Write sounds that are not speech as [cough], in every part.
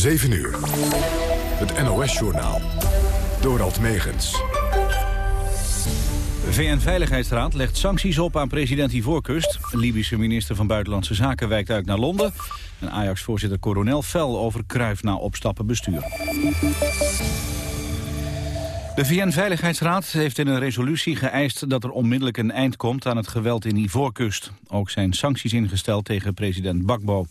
7 uur. Het NOS-journaal. Dorald Megens. VN-veiligheidsraad legt sancties op aan president Ivoorkust. Libische minister van Buitenlandse Zaken wijkt uit naar Londen. En Ajax-voorzitter Coronel fel over Kruif na opstappen bestuur. De VN-veiligheidsraad heeft in een resolutie geëist dat er onmiddellijk een eind komt aan het geweld in Ivoorkust. Ook zijn sancties ingesteld tegen president Bakbo.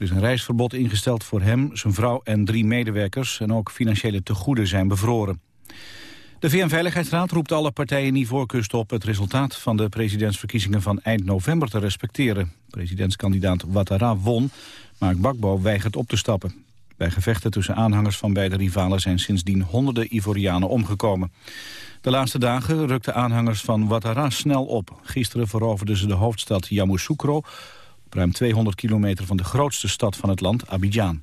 Er is een reisverbod ingesteld voor hem, zijn vrouw en drie medewerkers... en ook financiële tegoeden zijn bevroren. De VN-veiligheidsraad roept alle partijen in voorkust op... het resultaat van de presidentsverkiezingen van eind november te respecteren. Presidentskandidaat Ouattara won, maar Bakbo weigert op te stappen. Bij gevechten tussen aanhangers van beide rivalen... zijn sindsdien honderden Ivorianen omgekomen. De laatste dagen rukten aanhangers van Ouattara snel op. Gisteren veroverden ze de hoofdstad Yamoussoukro ruim 200 kilometer van de grootste stad van het land, Abidjan.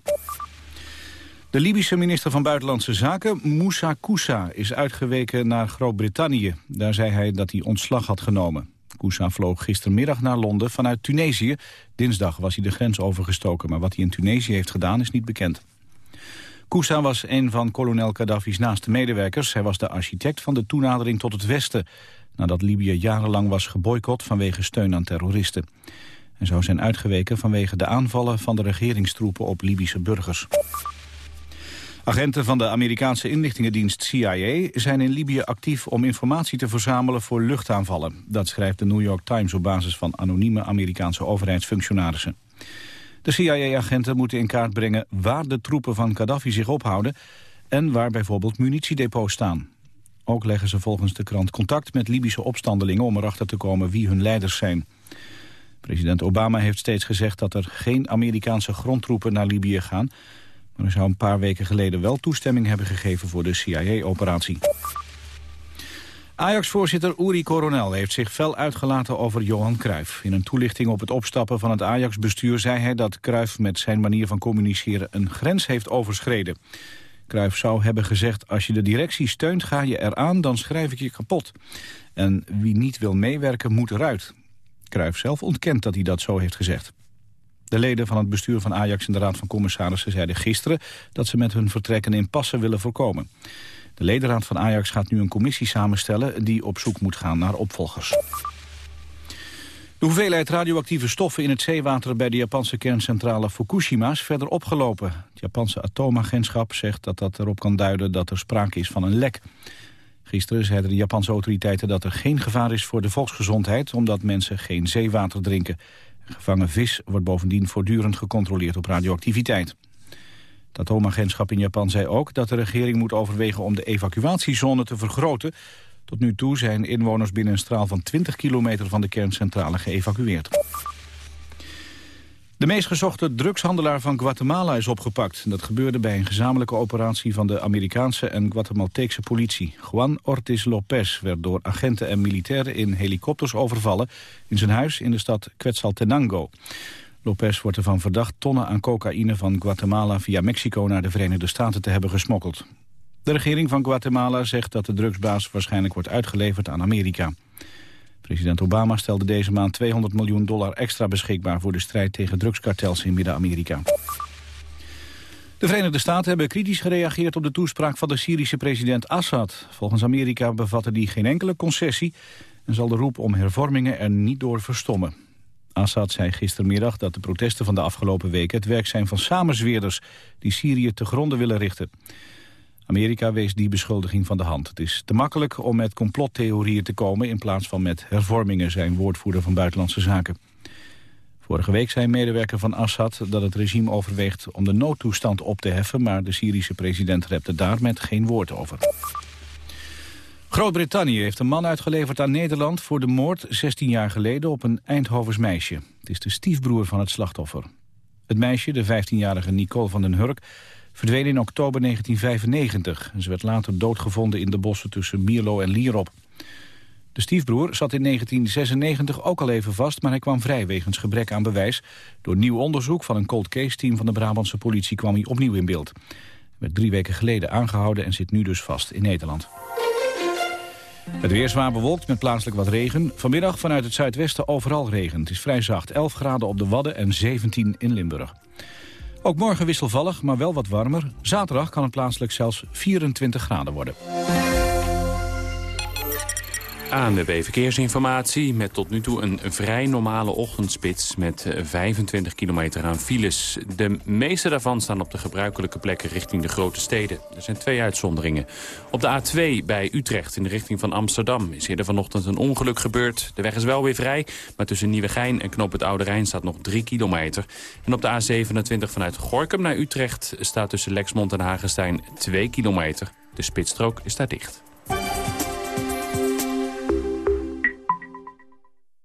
De Libische minister van Buitenlandse Zaken, Moussa Koussa, is uitgeweken naar Groot-Brittannië. Daar zei hij dat hij ontslag had genomen. Koussa vloog gistermiddag naar Londen vanuit Tunesië. Dinsdag was hij de grens overgestoken, maar wat hij in Tunesië heeft gedaan is niet bekend. Koussa was een van kolonel Gaddafi's naaste medewerkers. Hij was de architect van de toenadering tot het Westen... nadat Libië jarenlang was geboycott vanwege steun aan terroristen en zou zijn uitgeweken vanwege de aanvallen van de regeringstroepen op Libische burgers. Agenten van de Amerikaanse inlichtingendienst CIA zijn in Libië actief om informatie te verzamelen voor luchtaanvallen. Dat schrijft de New York Times op basis van anonieme Amerikaanse overheidsfunctionarissen. De CIA-agenten moeten in kaart brengen waar de troepen van Gaddafi zich ophouden en waar bijvoorbeeld munitiedepots staan. Ook leggen ze volgens de krant contact met Libische opstandelingen om erachter te komen wie hun leiders zijn. President Obama heeft steeds gezegd dat er geen Amerikaanse grondtroepen naar Libië gaan. Maar hij zou een paar weken geleden wel toestemming hebben gegeven voor de CIA-operatie. Ajax-voorzitter Uri Coronel heeft zich fel uitgelaten over Johan Cruijff. In een toelichting op het opstappen van het Ajax-bestuur zei hij dat Cruijff met zijn manier van communiceren een grens heeft overschreden. Cruijff zou hebben gezegd, als je de directie steunt ga je eraan, dan schrijf ik je kapot. En wie niet wil meewerken moet eruit. Cruijff zelf ontkent dat hij dat zo heeft gezegd. De leden van het bestuur van Ajax en de Raad van Commissarissen zeiden gisteren dat ze met hun vertrekken in passen willen voorkomen. De ledenraad van Ajax gaat nu een commissie samenstellen die op zoek moet gaan naar opvolgers. De hoeveelheid radioactieve stoffen in het zeewater bij de Japanse kerncentrale Fukushima is verder opgelopen. Het Japanse atoomagentschap zegt dat dat erop kan duiden dat er sprake is van een lek. Gisteren zeiden de Japanse autoriteiten dat er geen gevaar is voor de volksgezondheid... omdat mensen geen zeewater drinken. Gevangen vis wordt bovendien voortdurend gecontroleerd op radioactiviteit. Het atoomagentschap in Japan zei ook dat de regering moet overwegen... om de evacuatiezone te vergroten. Tot nu toe zijn inwoners binnen een straal van 20 kilometer van de kerncentrale geëvacueerd. De meest gezochte drugshandelaar van Guatemala is opgepakt. Dat gebeurde bij een gezamenlijke operatie van de Amerikaanse en Guatemalteekse politie. Juan Ortiz Lopez werd door agenten en militairen in helikopters overvallen... in zijn huis in de stad Quetzaltenango. Lopez wordt ervan verdacht tonnen aan cocaïne van Guatemala via Mexico naar de Verenigde Staten te hebben gesmokkeld. De regering van Guatemala zegt dat de drugsbaas waarschijnlijk wordt uitgeleverd aan Amerika. President Obama stelde deze maand 200 miljoen dollar extra beschikbaar... voor de strijd tegen drugskartels in Midden-Amerika. De Verenigde Staten hebben kritisch gereageerd op de toespraak van de Syrische president Assad. Volgens Amerika bevatte die geen enkele concessie... en zal de roep om hervormingen er niet door verstommen. Assad zei gistermiddag dat de protesten van de afgelopen weken... het werk zijn van samenzweerders die Syrië te gronden willen richten. Amerika wees die beschuldiging van de hand. Het is te makkelijk om met complottheorieën te komen... in plaats van met hervormingen, zijn woordvoerder van Buitenlandse Zaken. Vorige week zei medewerker van Assad dat het regime overweegt om de noodtoestand op te heffen... maar de Syrische president repte daar met geen woord over. Groot-Brittannië heeft een man uitgeleverd aan Nederland voor de moord 16 jaar geleden op een Eindhovens meisje. Het is de stiefbroer van het slachtoffer. Het meisje, de 15-jarige Nicole van den Hurk, verdween in oktober 1995. Ze werd later doodgevonden in de bossen tussen Mierlo en Lierop. De stiefbroer zat in 1996 ook al even vast, maar hij kwam vrij wegens gebrek aan bewijs. Door nieuw onderzoek van een cold case team van de Brabantse politie kwam hij opnieuw in beeld. Hij werd drie weken geleden aangehouden en zit nu dus vast in Nederland. Het weer zwaar bewolkt met plaatselijk wat regen. Vanmiddag vanuit het zuidwesten overal regen. Het is vrij zacht, 11 graden op de Wadden en 17 in Limburg. Ook morgen wisselvallig, maar wel wat warmer. Zaterdag kan het plaatselijk zelfs 24 graden worden. ANWB Verkeersinformatie met tot nu toe een vrij normale ochtendspits met 25 eh, kilometer aan files. De meeste daarvan staan op de gebruikelijke plekken richting de grote steden. Er zijn twee uitzonderingen. Op de A2 bij Utrecht in de richting van Amsterdam is eerder vanochtend een ongeluk gebeurd. De weg is wel weer vrij, maar tussen Nieuwegein en Knoop het Oude Rijn staat nog 3 kilometer. En op de A27 vanuit Gorkum naar Utrecht staat tussen Lexmond en Hagestein 2 kilometer. De spitsstrook is daar dicht.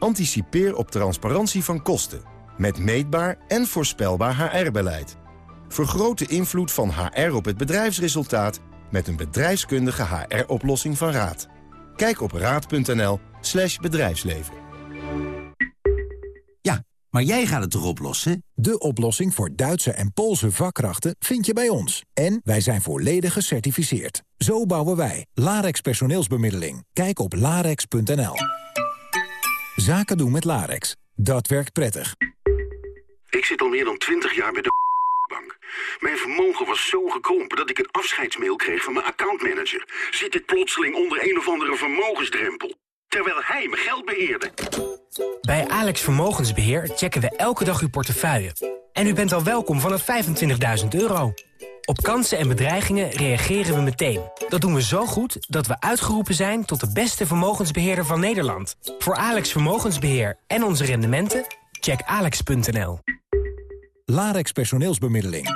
Anticipeer op transparantie van kosten. Met meetbaar en voorspelbaar HR-beleid. Vergroot de invloed van HR op het bedrijfsresultaat... met een bedrijfskundige HR-oplossing van Raad. Kijk op raad.nl slash bedrijfsleven. Ja, maar jij gaat het toch oplossen? De oplossing voor Duitse en Poolse vakkrachten vind je bij ons. En wij zijn volledig gecertificeerd. Zo bouwen wij. Larex personeelsbemiddeling. Kijk op larex.nl. Zaken doen met Larex. Dat werkt prettig. Ik zit al meer dan twintig jaar bij de bank. Mijn vermogen was zo gekrompen dat ik een afscheidsmail kreeg van mijn accountmanager. Zit ik plotseling onder een of andere vermogensdrempel. Terwijl hij mijn geld beheerde. Bij Alex Vermogensbeheer checken we elke dag uw portefeuille. En u bent al welkom vanaf 25.000 euro. Op kansen en bedreigingen reageren we meteen. Dat doen we zo goed dat we uitgeroepen zijn tot de beste vermogensbeheerder van Nederland. Voor Alex Vermogensbeheer en onze rendementen, check alex.nl. Larex personeelsbemiddeling.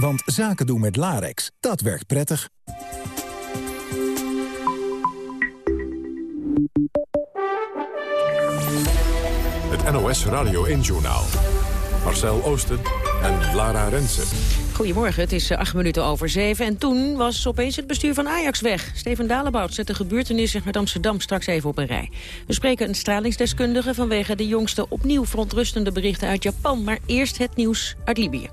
Want zaken doen met Larex, dat werkt prettig. Het NOS Radio 1 Journaal. Marcel Oosten en Lara Rensen. Goedemorgen, het is eh, acht minuten over zeven. En toen was opeens het bestuur van Ajax weg. Steven Dalebout zet de gebeurtenissen met Amsterdam straks even op een rij. We spreken een stralingsdeskundige vanwege de jongste opnieuw verontrustende berichten uit Japan. Maar eerst het nieuws uit Libië.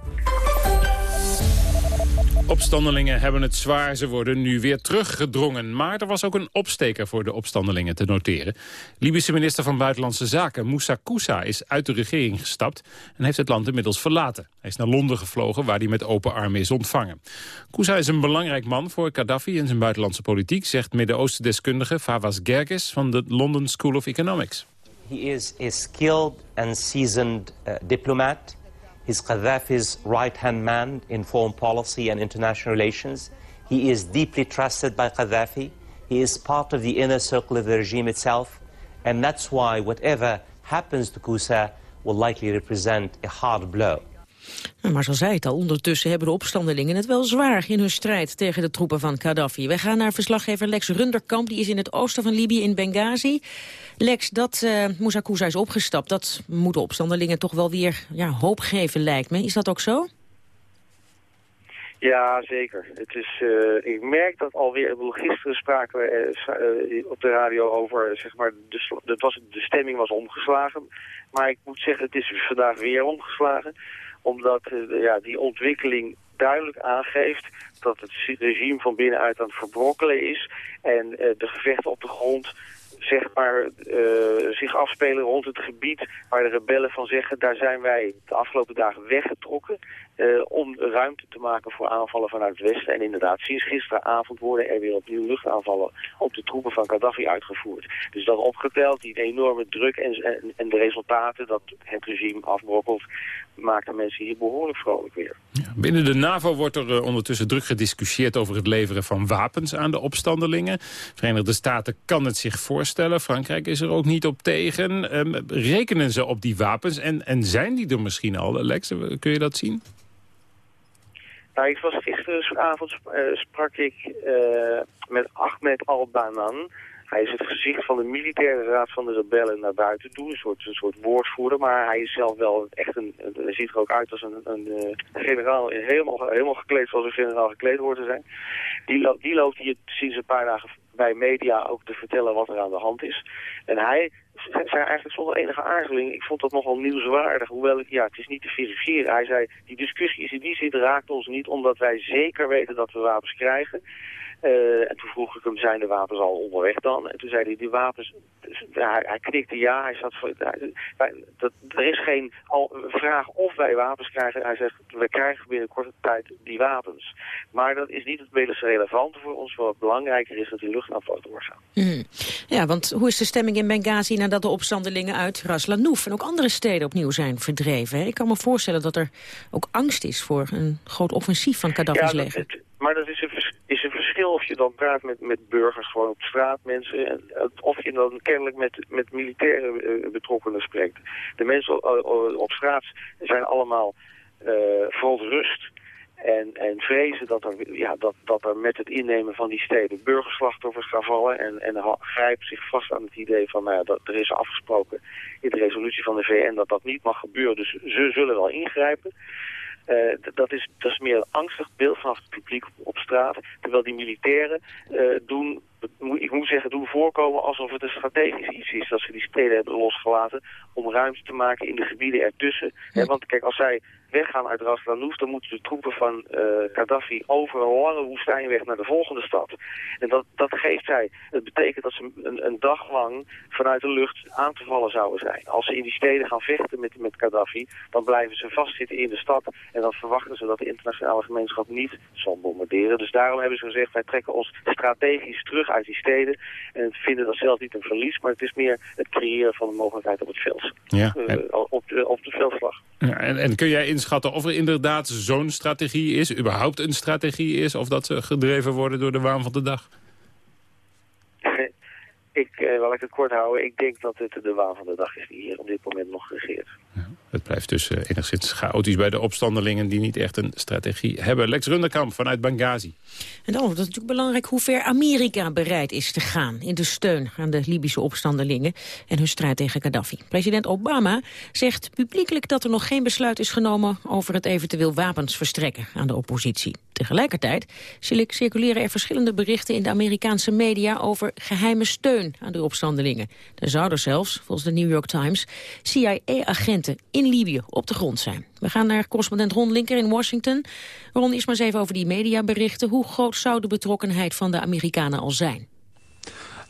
Opstandelingen hebben het zwaar. Ze worden nu weer teruggedrongen. Maar er was ook een opsteker voor de opstandelingen te noteren. Libische minister van Buitenlandse Zaken Moussa Koussa is uit de regering gestapt... en heeft het land inmiddels verlaten. Hij is naar Londen gevlogen waar hij met open armen is ontvangen. Koussa is een belangrijk man voor Gaddafi in zijn buitenlandse politiek... zegt Midden-Oosten-deskundige Fawaz Gerges van de London School of Economics. He is a skilled and seasoned uh, diplomat... He's Gaddafi's right-hand man in foreign policy and international relations. He is deeply trusted by Gaddafi. He is part of the inner circle of the regime itself. And that's why whatever happens to Kousa will likely represent a hard blow. Maar zoals zei het al, ondertussen hebben de opstandelingen het wel zwaar in hun strijd tegen de troepen van Gaddafi. Wij gaan naar verslaggever Lex Runderkamp, die is in het oosten van Libië in Benghazi. Lex, dat uh, Moussa Kousa is opgestapt, dat moet de opstandelingen toch wel weer ja, hoop geven lijkt me. Is dat ook zo? Ja, zeker. Het is, uh, ik merk dat alweer, gisteren spraken we uh, op de radio over, zeg maar, de, dat was, de stemming was omgeslagen. Maar ik moet zeggen, het is vandaag weer omgeslagen omdat ja, die ontwikkeling duidelijk aangeeft dat het regime van binnenuit aan het verbrokkelen is. En de gevechten op de grond zeg maar, uh, zich afspelen rond het gebied waar de rebellen van zeggen... daar zijn wij de afgelopen dagen weggetrokken. Eh, om ruimte te maken voor aanvallen vanuit het westen. En inderdaad, sinds gisteravond worden er weer opnieuw luchtaanvallen op de troepen van Gaddafi uitgevoerd. Dus dat opgeteld, die enorme druk en, en, de resultaten dat het regime afbrokkelt, maakt de mensen hier behoorlijk vrolijk weer. Ja, binnen de NAVO wordt er uh, ondertussen druk gediscussieerd over het leveren van wapens aan de opstandelingen. Verenigde Staten kan het zich voorstellen. Frankrijk is er ook niet op tegen. Um, rekenen ze op die wapens en, en zijn die er misschien al, Lex? Kun je dat zien? Nou, ik was gisteravond uh, sprak ik uh, met Ahmed Al-Banan. Hij is het gezicht van de militaire raad van de rebellen naar buiten toe. Een soort, een soort woordvoerder, maar hij is zelf wel echt een... Hij ziet er ook uit als een, een, een generaal, helemaal, helemaal gekleed zoals een generaal gekleed hoort te zijn. Die, lo die loopt hier sinds een paar dagen bij media ook te vertellen wat er aan de hand is. En hij zei eigenlijk zonder enige aarzeling, ik vond dat nogal nieuwswaardig, hoewel ik, ja, het is niet te verifiëren. Hij zei, die discussie is in die zin raakt ons niet, omdat wij zeker weten dat we wapens krijgen. Uh, en toen vroeg ik hem, zijn de wapens al onderweg dan? En toen zei hij, die wapens, dus, hij, hij knikte ja, hij zat voor, hij, dat, er is geen al, vraag of wij wapens krijgen. Hij zegt, we krijgen binnen korte tijd die wapens. Maar dat is niet het meest relevante voor ons. Wat belangrijker is dat die luchtaanvallen doorgaan. Mm. Ja, want hoe is de stemming in Benghazi nadat de opstandelingen uit Ras Lanouf en ook andere steden opnieuw zijn verdreven? Ik kan me voorstellen dat er ook angst is voor een groot offensief van Gaddafi's ja, leger. Het, maar dat is een, is een of je dan praat met, met burgers gewoon op straat, mensen, en, of je dan kennelijk met, met militaire uh, betrokkenen spreekt. De mensen uh, op straat zijn allemaal uh, verontrust en, en vrezen dat er, ja, dat, dat er met het innemen van die steden burgerslachtoffers gaan vallen en, en grijpen zich vast aan het idee van, nou ja, dat, er is afgesproken in de resolutie van de VN dat dat niet mag gebeuren, dus ze zullen wel ingrijpen. Uh, dat, is, dat is meer een angstig beeld vanaf het publiek op, straat. Terwijl die militairen uh, doen, ik moet zeggen, doen voorkomen alsof het een strategisch iets is. Dat ze die steden hebben losgelaten om ruimte te maken in de gebieden ertussen. Ja. want kijk, als zij weggaan uit Ras Lanouf, dan moeten de troepen van uh, Gaddafi over een lange woestijnweg naar de volgende stad. En dat, dat geeft zij. Het betekent dat ze een, een dag lang vanuit de lucht aan te vallen zouden zijn. Als ze in die steden gaan vechten met, met Gaddafi, dan blijven ze vastzitten in de stad. En dan verwachten ze dat de internationale gemeenschap niet zal bombarderen. Dus daarom hebben ze gezegd, wij trekken ons strategisch terug uit die steden. En vinden dat zelf niet een verlies, maar het is meer het creëren van de mogelijkheid op het veld. Ja. Uh, op, de, op de veldslag. Ja, en, en kun jij inschatten of er inderdaad zo'n strategie is, überhaupt een strategie is, of dat ze gedreven worden door de waan van de dag? [laughs] Ik, wil ik het kort houden, ik denk dat het de waan van de dag is die hier op dit moment nog regeert. Het blijft dus uh, enigszins chaotisch bij de opstandelingen die niet echt een strategie hebben. Lex Runderkamp vanuit Benghazi. En dan is het natuurlijk belangrijk hoe ver Amerika bereid is te gaan in de steun aan de Libische opstandelingen en hun strijd tegen Gaddafi. President Obama zegt publiekelijk dat er nog geen besluit is genomen over het eventueel wapens verstrekken aan de oppositie. Tegelijkertijd circuleren er verschillende berichten in de Amerikaanse media over geheime steun aan de opstandelingen. Er zouden zelfs, volgens de New York Times, CIA-agenten in Libië op de grond zijn. We gaan naar correspondent Ron Linker in Washington. Ron, eerst maar eens even over die mediaberichten. Hoe groot zou de betrokkenheid van de Amerikanen al zijn?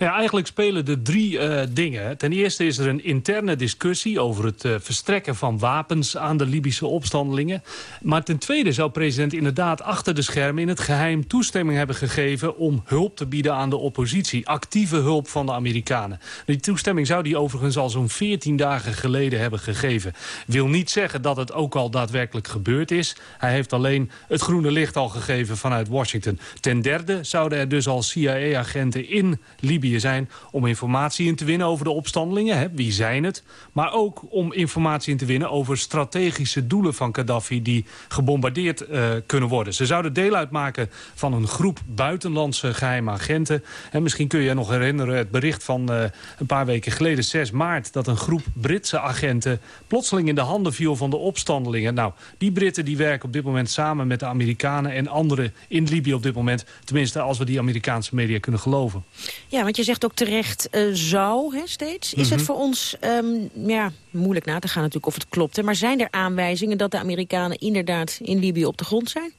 Ja, eigenlijk spelen er drie uh, dingen. Ten eerste is er een interne discussie over het uh, verstrekken van wapens aan de Libische opstandelingen. Maar ten tweede zou president inderdaad achter de schermen in het geheim toestemming hebben gegeven om hulp te bieden aan de oppositie. Actieve hulp van de Amerikanen. Die toestemming zou die overigens al zo'n 14 dagen geleden hebben gegeven. Wil niet zeggen dat het ook al daadwerkelijk gebeurd is. Hij heeft alleen het groene licht al gegeven vanuit Washington. Ten derde zouden er dus al CIA-agenten in Libië zijn om informatie in te winnen over de opstandelingen. Hè, wie zijn het? Maar ook om informatie in te winnen over strategische doelen van Gaddafi... die gebombardeerd uh, kunnen worden. Ze zouden deel uitmaken van een groep buitenlandse geheime agenten. En misschien kun je je nog herinneren het bericht van uh, een paar weken geleden, 6 maart... dat een groep Britse agenten plotseling in de handen viel van de opstandelingen. Nou, die Britten die werken op dit moment samen met de Amerikanen... en anderen in Libië op dit moment. Tenminste, als we die Amerikaanse media kunnen geloven. Ja, want je zegt ook terecht uh, zou hè, steeds. Is mm -hmm. het voor ons um, ja, moeilijk na te gaan natuurlijk of het klopt. Hè? Maar zijn er aanwijzingen dat de Amerikanen inderdaad in Libië op de grond zijn?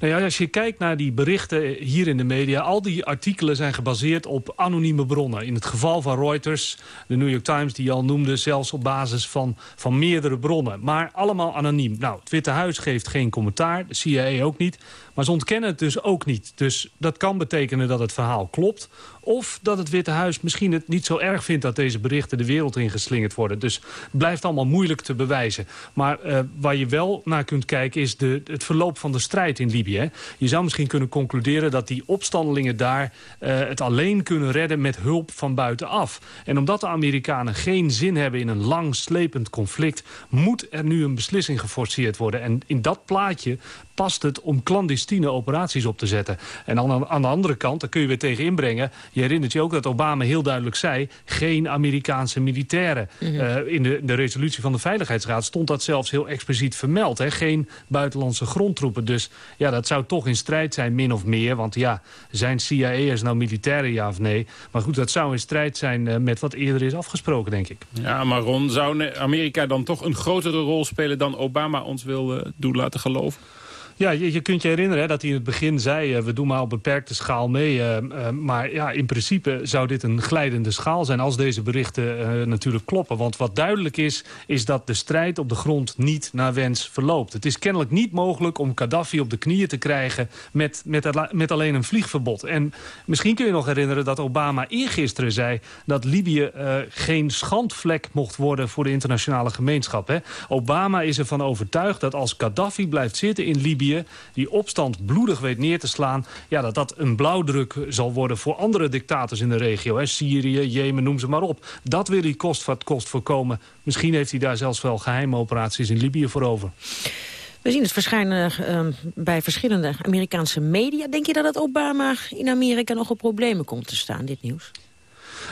Nou ja, als je kijkt naar die berichten hier in de media... al die artikelen zijn gebaseerd op anonieme bronnen. In het geval van Reuters, de New York Times die je al noemde... zelfs op basis van, van meerdere bronnen. Maar allemaal anoniem. Nou, het Witte Huis geeft geen commentaar, de CIA ook niet. Maar ze ontkennen het dus ook niet. Dus dat kan betekenen dat het verhaal klopt. Of dat het Witte Huis misschien het niet zo erg vindt... dat deze berichten de wereld ingeslingerd worden. Dus het blijft allemaal moeilijk te bewijzen. Maar uh, waar je wel naar kunt kijken is de, het verloop van de strijd in Libië. Je zou misschien kunnen concluderen dat die opstandelingen daar... Uh, het alleen kunnen redden met hulp van buitenaf. En omdat de Amerikanen geen zin hebben in een lang slepend conflict... moet er nu een beslissing geforceerd worden. En in dat plaatje past het om clandestine operaties op te zetten. En aan, aan de andere kant, daar kun je weer tegen inbrengen... je herinnert je ook dat Obama heel duidelijk zei... geen Amerikaanse militairen. Mm -hmm. uh, in de, de resolutie van de Veiligheidsraad stond dat zelfs heel expliciet vermeld. Hè? Geen buitenlandse grondtroepen. Dus ja, dat zou toch in strijd zijn, min of meer. Want ja, zijn CIA'ers nou militairen, ja of nee? Maar goed, dat zou in strijd zijn uh, met wat eerder is afgesproken, denk ik. Ja, maar Ron, zou Amerika dan toch een grotere rol spelen... dan Obama ons wil uh, doen laten geloven? Ja, je, kunt je herinneren hè, dat hij in het begin zei... Uh, we doen maar op beperkte schaal mee. Uh, uh, maar ja, in principe zou dit een glijdende schaal zijn... als deze berichten natuurlijk kloppen. Want wat duidelijk is, is dat de strijd op de grond niet naar wens verloopt. Het is kennelijk niet mogelijk om Gaddafi op de knieën te krijgen... met, met, met alleen een vliegverbod. En misschien kun je nog herinneren dat Obama eergisteren zei... dat Libië geen schandvlek mocht worden voor de internationale gemeenschap. Hè. Obama is ervan overtuigd dat als Gaddafi blijft zitten in Libië die opstand bloedig weet neer te slaan... Ja, dat dat een blauwdruk zal worden voor andere dictators in de regio. Hè? Syrië, Jemen, noem ze maar op. Dat wil hij kost wat kost voorkomen. Misschien heeft hij daar zelfs wel geheime operaties in Libië voor over. We zien het verschijnen uh, bij verschillende Amerikaanse media. Denk je dat het Obama in Amerika nog op problemen komt te staan, dit nieuws?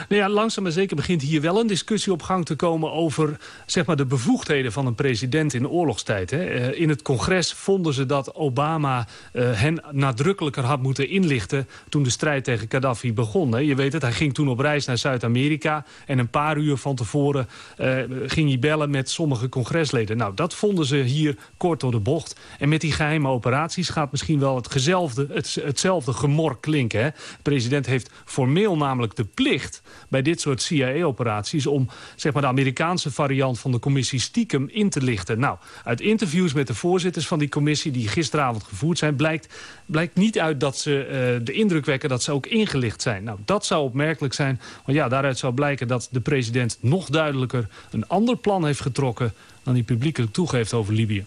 Nou ja, langzaam maar zeker begint hier wel een discussie op gang te komen... over zeg maar, de bevoegdheden van een president in oorlogstijd. Hè. Uh, in het congres vonden ze dat Obama uh, hen nadrukkelijker had moeten inlichten... toen de strijd tegen Gaddafi begon. Je weet het, hij ging toen op reis naar Zuid-Amerika... en een paar uur van tevoren uh, ging hij bellen met sommige congresleden. Nou, dat vonden ze hier kort door de bocht. En met die geheime operaties gaat misschien wel het gezelfde, het, hetzelfde gemor klinken. Hè. De president heeft formeel namelijk de plicht bij dit soort CIA-operaties... om zeg maar, de Amerikaanse variant van de commissie stiekem in te lichten. Nou, uit interviews met de voorzitters van die commissie... die gisteravond gevoerd zijn, blijkt, blijkt niet uit dat ze uh, de indruk wekken... dat ze ook ingelicht zijn. Nou, dat zou opmerkelijk zijn. Want ja, daaruit zou blijken dat de president nog duidelijker... een ander plan heeft getrokken dan hij publiekelijk toegeeft over Libië.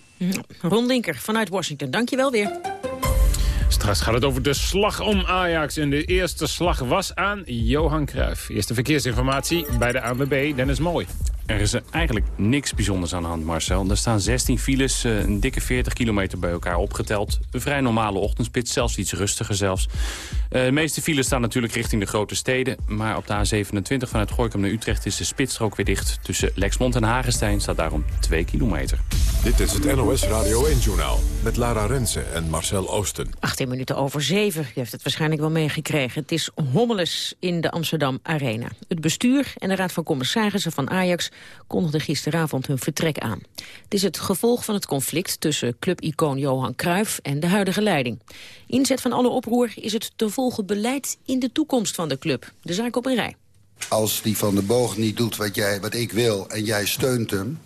Ron Linker vanuit Washington, dank je wel weer. Straks gaat het over de slag om Ajax. En de eerste slag was aan Johan Cruijff. Eerste verkeersinformatie bij de ANWB, Dennis Mooi. Er is eigenlijk niks bijzonders aan de hand, Marcel. Er staan 16 files, een dikke 40 kilometer bij elkaar opgeteld. Een vrij normale ochtendspits, zelfs iets rustiger zelfs. De meeste files staan natuurlijk richting de grote steden. Maar op de A27 vanuit Gorkum naar Utrecht is de spitsstrook weer dicht. Tussen Lexmond en Hagestein staat daarom 2 kilometer. Dit is het NOS Radio 1-journaal met Lara Rensen en Marcel Oosten. 18 minuten over 7. U heeft het waarschijnlijk wel meegekregen. Het is hommeles in de Amsterdam Arena. Het bestuur en de Raad van Commissarissen van Ajax kondigden gisteravond hun vertrek aan. Het is het gevolg van het conflict tussen clubicoon Johan Cruijff en de huidige leiding. Inzet van alle oproer is het te volgen beleid in de toekomst van de club. De zaak op een rij. Als die van de boog niet doet wat, jij, wat ik wil en jij steunt hem...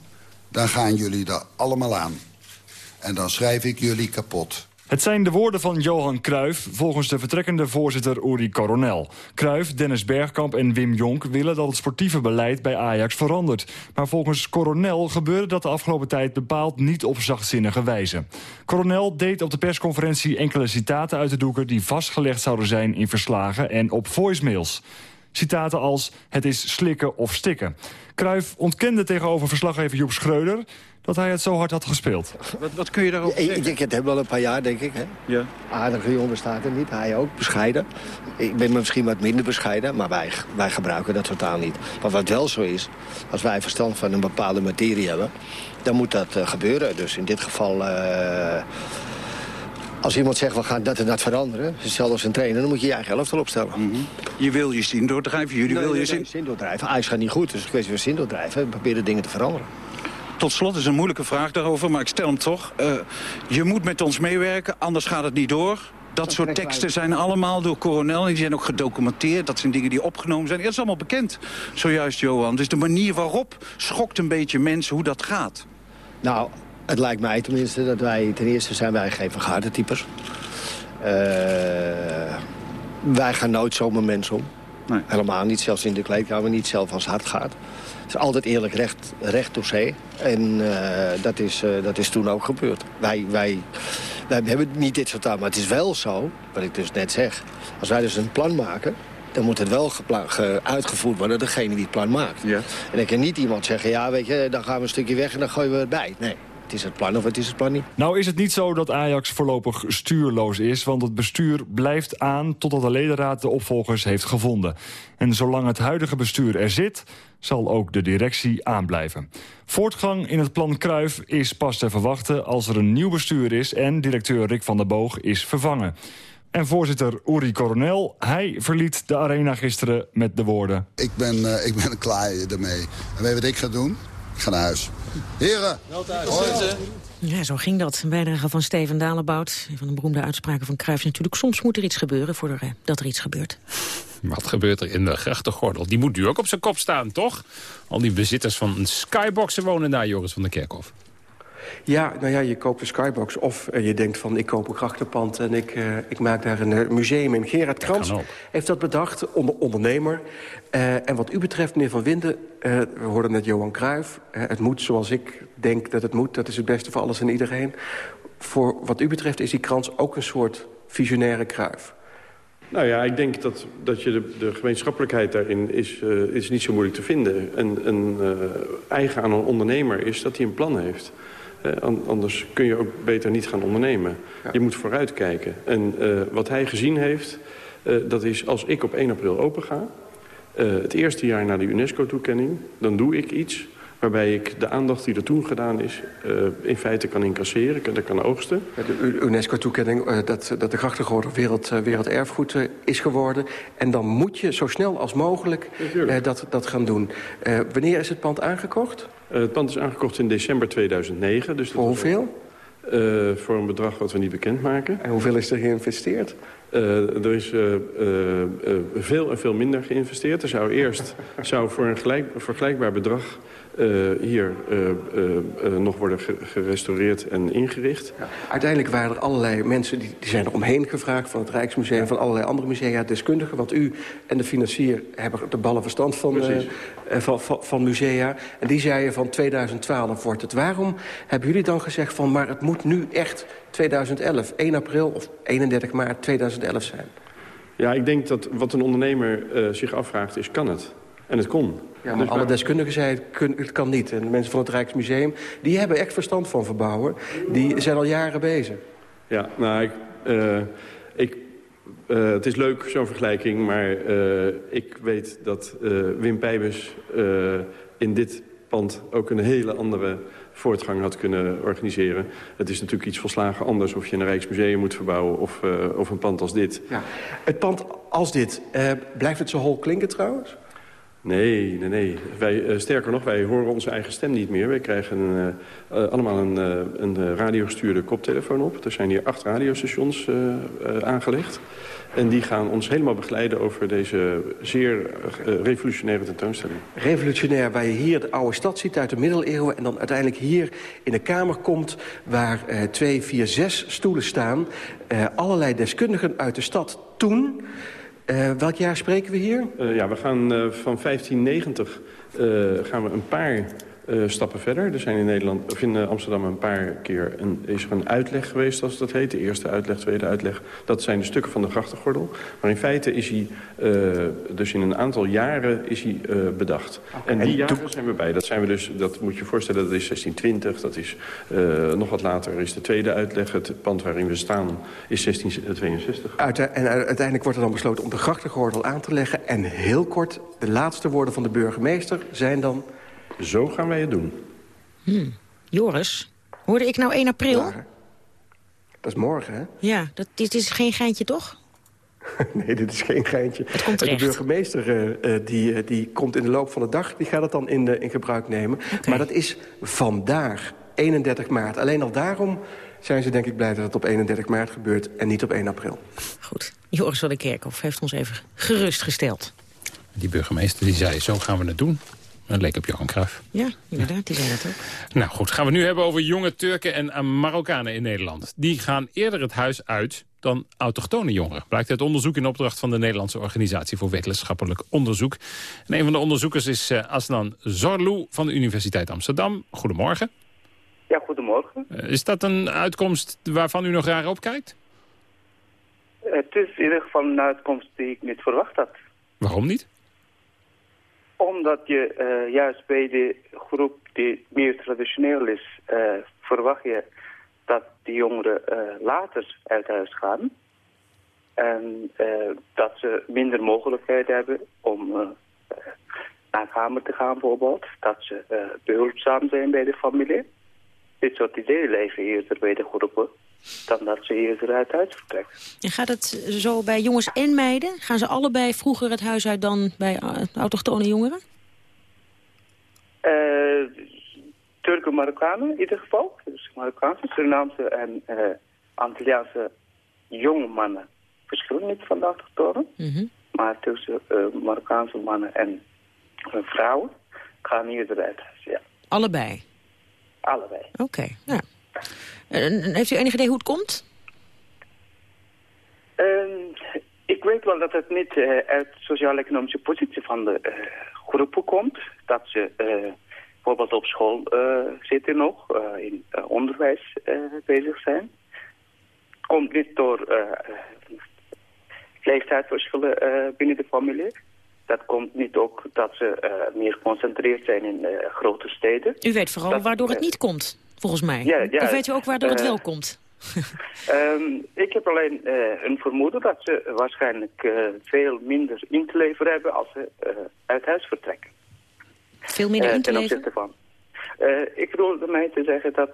dan gaan jullie er allemaal aan. En dan schrijf ik jullie kapot. Het zijn de woorden van Johan Cruijff volgens de vertrekkende voorzitter Uri Coronel. Cruijff, Dennis Bergkamp en Wim Jonk willen dat het sportieve beleid bij Ajax verandert. Maar volgens Coronel gebeurde dat de afgelopen tijd bepaald niet op zachtzinnige wijze. Coronel deed op de persconferentie enkele citaten uit de doeken... die vastgelegd zouden zijn in verslagen en op voicemails. Citaten als het is slikken of stikken. Cruijff ontkende tegenover verslaggever Joep Schreuder dat hij het zo hard had gespeeld. Wat, wat kun je daarop zeggen? Ik, ik heb wel een paar jaar, denk ik. Hè? Ja. Aardige jongen staat er niet, hij ook, bescheiden. Ik ben misschien wat minder bescheiden, maar wij, wij gebruiken dat totaal niet. Maar wat wel zo is, als wij verstand van een bepaalde materie hebben... dan moet dat uh, gebeuren. Dus in dit geval... Uh, als iemand zegt, we gaan dat en dat veranderen, hetzelfde als een trainer, dan moet je je eigen elftal opstellen. Mm -hmm. Je wil je zin doordrijven, jullie nee, wil je nee, zin... Nee, zin doordrijven. Ajax gaat niet goed, dus ik weet je zin doordrijven. We proberen dingen te veranderen. Tot slot is een moeilijke vraag daarover, maar ik stel hem toch. Uh, je moet met ons meewerken, anders gaat het niet door. Dat soort teksten zijn allemaal door Coronel. Die zijn ook gedocumenteerd. Dat zijn dingen die opgenomen zijn. Dat is allemaal bekend, zojuist, Johan. Dus de manier waarop schokt een beetje mensen hoe dat gaat. Nou, het lijkt mij tenminste dat wij... Ten eerste zijn wij geen vergadertypes. Uh, wij gaan nooit zomaar mensen om. Nee. Helemaal niet, zelfs in de kleedkamer niet, zelf als het hard gaat. Het is altijd eerlijk recht, recht door zee. En uh, dat, is, uh, dat is toen ook gebeurd. Wij, wij, wij hebben niet dit soort taal, maar het is wel zo, wat ik dus net zeg. Als wij dus een plan maken, dan moet het wel uitgevoerd worden door degene die het plan maakt. Ja. En dan kan niet iemand zeggen, ja, weet je, dan gaan we een stukje weg en dan gooien we het bij. Nee, het is het plan of het is het plan niet. Nou is het niet zo dat Ajax voorlopig stuurloos is... want het bestuur blijft aan totdat de ledenraad de opvolgers heeft gevonden. En zolang het huidige bestuur er zit, zal ook de directie aanblijven. Voortgang in het plan Kruif is pas te verwachten als er een nieuw bestuur is... en directeur Rick van der Boog is vervangen. En voorzitter Uri Coronel, hij verliet de arena gisteren met de woorden... Ik ben, uh, ik ben klaar ermee. En weet je wat ik ga doen? Ik ga naar huis. Heren! Ja, zo ging dat. Een bijdrage van Steven Dalebout. Een van de beroemde uitspraken van Cruijff natuurlijk. Soms moet er iets gebeuren voordat er iets gebeurt. Wat gebeurt er in de grachtengordel? Die moet nu ook op zijn kop staan, toch? Al die bezitters van een skyboxen wonen daar, Joris van der Kerkhof. Ja, nou ja, je koopt een skybox of uh, je denkt van ik koop een grachtenpand... en ik, uh, ik maak daar een uh, museum in. Gerard Krans heeft dat bedacht, onder, ondernemer. en wat u betreft, meneer Van Winden, we hoorden net Johan Cruijff... het moet zoals ik denk dat het moet, dat is het beste voor alles en iedereen. Voor wat u betreft is die Krans ook een soort visionaire Cruijff. Nou ja, ik denk dat, dat je de, de gemeenschappelijkheid daarin is, uh, is niet zo moeilijk te vinden. En, en uh, eigen aan een ondernemer is dat hij een plan heeft. Uh, anders kun je ook beter niet gaan ondernemen. Ja. Je moet vooruitkijken. En wat hij gezien heeft, dat is als ik op 1 april open ga... het eerste jaar na de UNESCO-toekenning, dan doe ik iets waarbij ik de aandacht die er toen gedaan is... Uh, in feite kan incasseren, kan, kan oogsten. De UNESCO-toekenning uh, dat, dat de grachtengordel wereld, uh, werelderfgoed is geworden. En dan moet je zo snel als mogelijk dat, dat gaan doen. wanneer is het pand aangekocht? Het pand is aangekocht in december 2009. Dus Voor hoeveel? voor een bedrag wat we niet bekendmaken. En hoeveel is er geïnvesteerd? Uh, er is uh, veel en veel minder geïnvesteerd. Er zou eerst [laughs] zou voor een gelijk, vergelijkbaar bedrag hier nog worden gerestaureerd en ingericht. Ja. Uiteindelijk waren er allerlei mensen die, die zijn er omheen gevraagd... van het Rijksmuseum, van allerlei andere musea, deskundigen. Want u en de financier hebben de ballen verstand van, van, van, van, musea. En die zeiden van 2012 wordt het. Waarom hebben jullie dan gezegd van... maar het moet nu echt 2011, 1 april of 31 maart 2011 zijn? Ja, ik denk dat wat een ondernemer uh, zich afvraagt is, kan het? En het kon. Ja, maar dus alle deskundigen zeiden, het kan niet. En de mensen van het Rijksmuseum, die hebben echt verstand van verbouwen. Die zijn al jaren bezig. Ja, nou, ik, uh, ik uh, het is leuk, zo'n vergelijking, maar uh, ik weet dat Wim Pijbus in dit pand ook een hele andere voortgang had kunnen organiseren. Het is natuurlijk iets volslagen anders of je een Rijksmuseum moet verbouwen of, of een pand als dit. Ja. Het pand als dit, blijft het zo hol klinken trouwens? Nee, nee, nee. Wij, uh, sterker nog, wij horen onze eigen stem niet meer. Wij krijgen uh, uh, allemaal een, een radiogestuurde koptelefoon op. Er zijn hier acht radiostations aangelegd. En die gaan ons helemaal begeleiden over deze zeer revolutionaire tentoonstelling. Revolutionair, waar je hier de oude stad ziet uit de middeleeuwen... en dan uiteindelijk hier in de kamer komt waar twee, vier, zes stoelen staan. allerlei deskundigen uit de stad toen... Uh, welk jaar spreken we hier? Uh, ja, we gaan uh, van 1590 gaan we een paar stappen verder. Er zijn in Nederland, of in Amsterdam een paar keer een, is er een uitleg geweest, zoals dat heet. De eerste uitleg, tweede uitleg. Dat zijn de stukken van de grachtengordel. Maar in feite is hij, dus in een aantal jaren is hij bedacht. Okay, en die en jaren zijn we bij. Dat, zijn we dus, dat moet je je voorstellen, dat is 1620. Dat is nog wat later is de tweede uitleg. Het pand waarin we staan is 1662. Uit, en uiteindelijk wordt er dan besloten om de grachtengordel aan te leggen. En heel kort, de laatste woorden van de burgemeester zijn dan... Zo gaan wij het doen. Hmm. Joris, hoorde ik nou 1 april? Ja. Dat is morgen, hè? Ja, dat, dit is geen geintje, toch? [laughs] nee, dit is geen geintje. komt de burgemeester uh, die, uh, die komt in de loop van de dag... die gaat het dan in, in gebruik nemen. Okay. Maar dat is vandaag, 31 maart. Alleen al daarom zijn ze denk ik blij dat het op 31 maart gebeurt... en niet op 1 april. Goed. Joris van der Kerkhoff heeft ons even gerustgesteld. Die burgemeester die zei, zo gaan we het doen. Dat leek op Johan Cruijff. Ja, inderdaad, die zei dat ook. Nou goed, gaan we nu hebben over jonge Turken en Marokkanen in Nederland. Die gaan eerder het huis uit dan autochtone jongeren. Blijkt uit onderzoek in opdracht van de Nederlandse Organisatie voor Wetenschappelijk Onderzoek. En een van de onderzoekers is uh, Aslan Zorlu van de Universiteit Amsterdam. Goedemorgen. Ja, goedemorgen. Uh, is dat een uitkomst waarvan u nog raar op kijkt? Het is in ieder geval een uitkomst die ik niet verwacht had. Waarom niet? Omdat je uh, juist bij de groep die meer traditioneel is, uh, verwacht je dat die jongeren uh, later uit huis gaan. En dat ze minder mogelijkheid hebben om naar kamer te gaan bijvoorbeeld. Dat ze behulpzaam zijn bij de familie. Dit soort ideeën leven eerder bij de groepen dan dat ze eerder uit huis vertrekken. En gaat het zo bij jongens en meiden? Gaan ze allebei vroeger het huis uit dan bij autochtone jongeren? Uh, Turken, Marokkanen in ieder geval. Dus Marokkaanse, Surinaamse en uh, Antilliaanse jonge mannen verschillen niet van de autochtonen. Mm -hmm. Maar tussen uh, Marokkaanse mannen en vrouwen gaan eerder uit huis, ja. Allebei? Allebei. Oké, okay. nou... heeft u enig idee hoe het komt? Uh, ik weet wel dat het niet uh, uit sociaal-economische positie van de uh, groepen komt. Dat ze uh, bijvoorbeeld op school zitten nog, in onderwijs bezig zijn. Komt niet door leeftijdsverschillen binnen de familie. Dat komt niet ook dat ze meer geconcentreerd zijn in grote steden. U weet vooral dat, waardoor het niet komt volgens mij. Ja, ja, of weet u ook waardoor het wel komt? um, [laughs] ik heb alleen uh, een vermoeden dat ze waarschijnlijk uh, veel minder in te leveren hebben als ze uh, uit huis vertrekken. Veel minder in te leveren? Van. ik bedoel ermee te zeggen dat,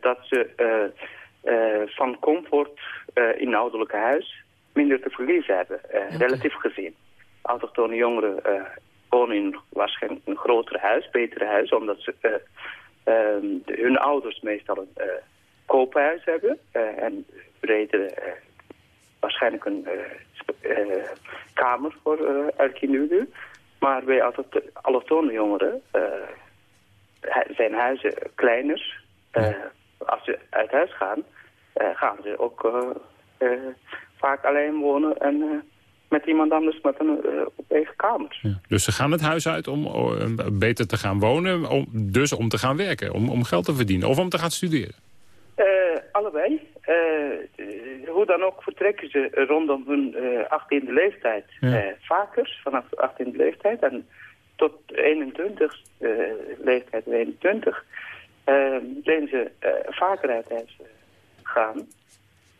dat ze van comfort inhoudelijke huis minder te verliezen hebben, okay. relatief gezien. Autochtone jongeren wonen in waarschijnlijk een groter huis, betere huis, omdat ze de, hun ouders meestal een koophuis hebben uh, en bredere, uh, waarschijnlijk een kamer voor elk individu. Maar bij allochtone jongeren zijn huizen kleiner. als ze uit huis gaan, gaan ze ook vaak alleen wonen en met iemand anders met een op eigen kamer. Ja. Dus ze gaan het huis uit om beter te gaan wonen, om, dus om te gaan werken, om, om geld te verdienen of om te gaan studeren? Uh, allebei. Uh, hoe dan ook vertrekken ze rondom hun uh, 18e leeftijd ja. vaker, vanaf 18e leeftijd. En tot 21 leeftijd, 21, zijn ze vaker uit huis gaan.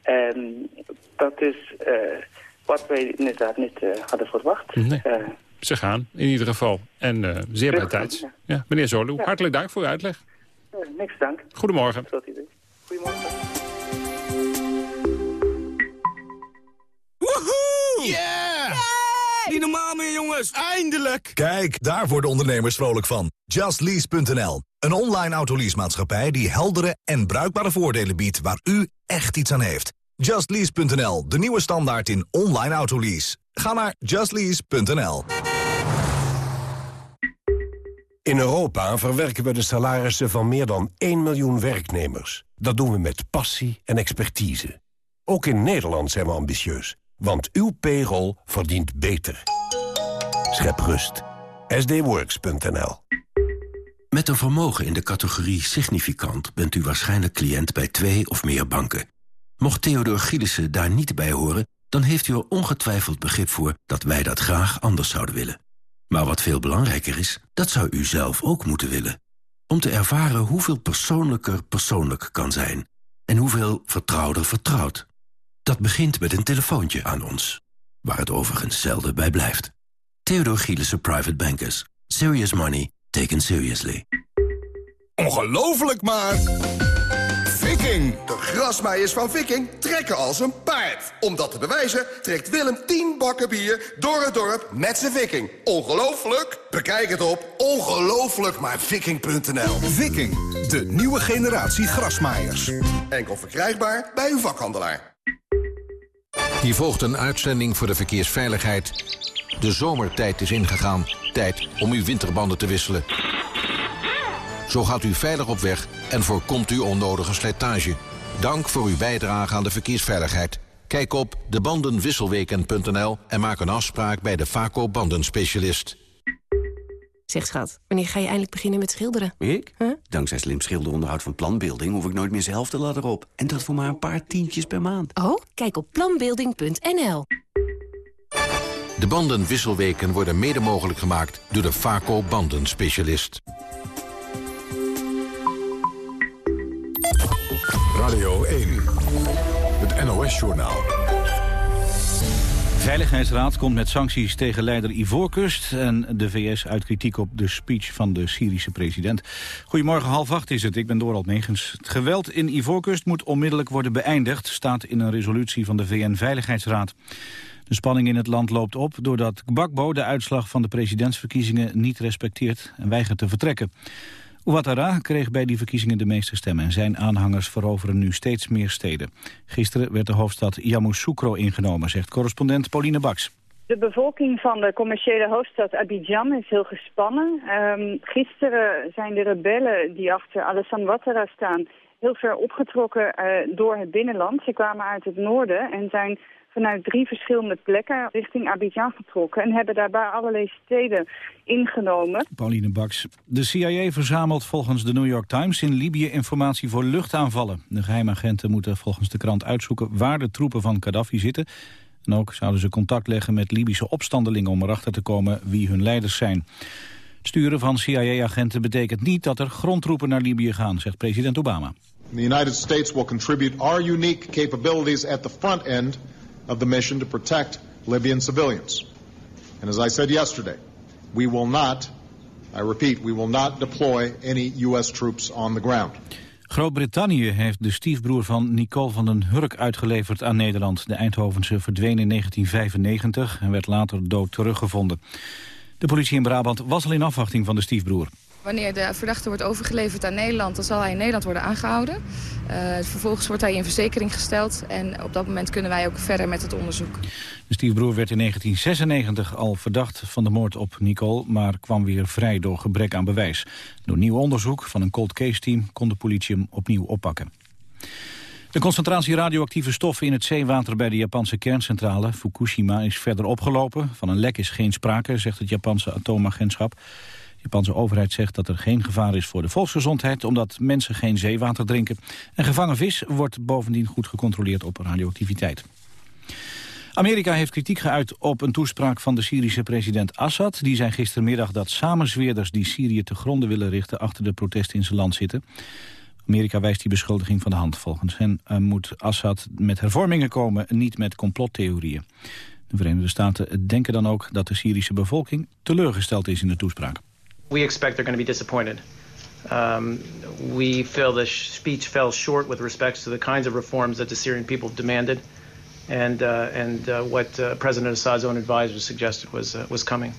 En dat is wat wij inderdaad niet hadden verwacht. Nee. ze gaan, in ieder geval. En zeer bij tijd. Ja. ja. Meneer Zorlu, ja. hartelijk dank voor uw uitleg. niks dank. Goedemorgen. Tot idee. Goedemorgen. Woehoe! Yeah! Yay! Niet normaal meer, jongens. Eindelijk! Kijk, daar worden ondernemers vrolijk van. JustLease.nl. Een online autoleasemaatschappij die heldere en bruikbare voordelen biedt... waar u echt iets aan heeft. JustLease.nl, de nieuwe standaard in online autolease. Ga naar justlease.nl. In Europa verwerken we de salarissen van meer dan 1 miljoen werknemers. Dat doen we met passie en expertise. Ook in Nederland zijn we ambitieus. Want uw payroll verdient beter. Schep rust. sdworks.nl Met een vermogen in de categorie significant... bent u waarschijnlijk cliënt bij twee of meer banken. Mocht Theodor Gielissen daar niet bij horen... dan heeft u er ongetwijfeld begrip voor dat wij dat graag anders zouden willen. Maar wat veel belangrijker is, dat zou u zelf ook moeten willen. Om te ervaren hoeveel persoonlijker persoonlijk kan zijn. En hoeveel vertrouwder vertrouwd. Dat begint met een telefoontje aan ons. Waar het overigens zelden bij blijft. Theodor Gielissen Private Bankers. Serious money taken seriously. Ongelooflijk maar... Viking. De grasmaaiers van Viking trekken als een paard. Om dat te bewijzen trekt Willem 10 bakken bier door het dorp met zijn Viking. Ongelooflijk? Bekijk het op ongelooflijkmaarviking.nl. Viking, de nieuwe generatie grasmaaiers. Enkel verkrijgbaar bij uw vakhandelaar. Hier volgt een uitzending voor de verkeersveiligheid. De zomertijd is ingegaan. Tijd om uw winterbanden te wisselen. Zo gaat u veilig op weg en voorkomt u onnodige slijtage. Dank voor uw bijdrage aan de verkeersveiligheid. Kijk op debandenwisselweken.nl en maak een afspraak bij de Vaco bandenspecialist. Zeg schat, wanneer ga je eindelijk beginnen met schilderen? Ik? Dankzij slim schilderonderhoud van Planbeelding... hoef ik nooit meer zelf de ladder op. En dat voor maar een paar tientjes per maand. Oh, kijk op planbeelding.nl. De bandenwisselweken worden mede mogelijk gemaakt door de Vaco bandenspecialist. Radio 1, het NOS-journaal. Veiligheidsraad komt met sancties tegen leider Ivoorkust... en de VS uit kritiek op de speech van de Syrische president. Goedemorgen, half acht is het. Ik ben Dorald Megens. Het geweld in Ivoorkust moet onmiddellijk worden beëindigd... staat in een resolutie van de VN-veiligheidsraad. De spanning in het land loopt op doordat Gbagbo de uitslag van de presidentsverkiezingen niet respecteert en weigert te vertrekken. Ouattara kreeg bij die verkiezingen de meeste stemmen... en zijn aanhangers veroveren nu steeds meer steden. Gisteren werd de hoofdstad Yamoussoukro ingenomen, zegt correspondent Pauline Baks. De bevolking van de commerciële hoofdstad Abidjan is heel gespannen. Um, gisteren zijn de rebellen die achter Alassane Ouattara staan... heel ver opgetrokken uh, door het binnenland. Ze kwamen uit het noorden en zijn vanuit drie verschillende plekken richting Abidjan getrokken... en hebben daarbij allerlei steden ingenomen. Pauline Baks. De CIA verzamelt volgens de New York Times in Libië informatie voor luchtaanvallen. De geheimagenten moeten volgens de krant uitzoeken waar de troepen van Gaddafi zitten... En ook zouden ze contact leggen met Libische opstandelingen om erachter te komen wie hun leiders zijn. Het sturen van CIA-agenten betekent niet dat er grondtroepen naar Libië gaan, zegt president Obama. The United States will contribute our unique capabilities at the front end of the mission to protect Libyan civilians. And as I said yesterday, we will not, I repeat, we will not deploy any U.S. troops on the ground. Groot-Brittannië heeft de stiefbroer van Nicole van den Hurk uitgeleverd aan Nederland. De Eindhovense verdween in 1995 en werd later dood teruggevonden. De politie in Brabant was al in afwachting van de stiefbroer. Wanneer de verdachte wordt overgeleverd aan Nederland, dan zal hij in Nederland worden aangehouden. Uh, vervolgens wordt hij in verzekering gesteld en op dat moment kunnen wij ook verder met het onderzoek. De stiefbroer werd in 1996 al verdacht van de moord op Nicole, maar kwam weer vrij door gebrek aan bewijs. Door nieuw onderzoek van een cold case team kon de politie hem opnieuw oppakken. De concentratie radioactieve stoffen in het zeewater bij de Japanse kerncentrale Fukushima is verder opgelopen. Van een lek is geen sprake, zegt het Japanse atoomagentschap. Japanse overheid zegt dat er geen gevaar is voor de volksgezondheid... omdat mensen geen zeewater drinken. En gevangen vis wordt bovendien goed gecontroleerd op radioactiviteit. Amerika heeft kritiek geuit op een toespraak van de Syrische president Assad. Die zei gistermiddag dat samenzweerders die Syrië te gronden willen richten... achter de protesten in zijn land zitten. Amerika wijst die beschuldiging van de hand. Volgens hen uh, moet Assad met hervormingen komen, niet met complottheorieën. De Verenigde Staten denken dan ook dat de Syrische bevolking teleurgesteld is in de toespraak. We expect they're going to be disappointed. Um, we feel the speech fell short with respect to the kinds of reforms that the Syrian people demanded, and uh, and uh, what uh, President Assad's own advisors suggested was uh, was coming.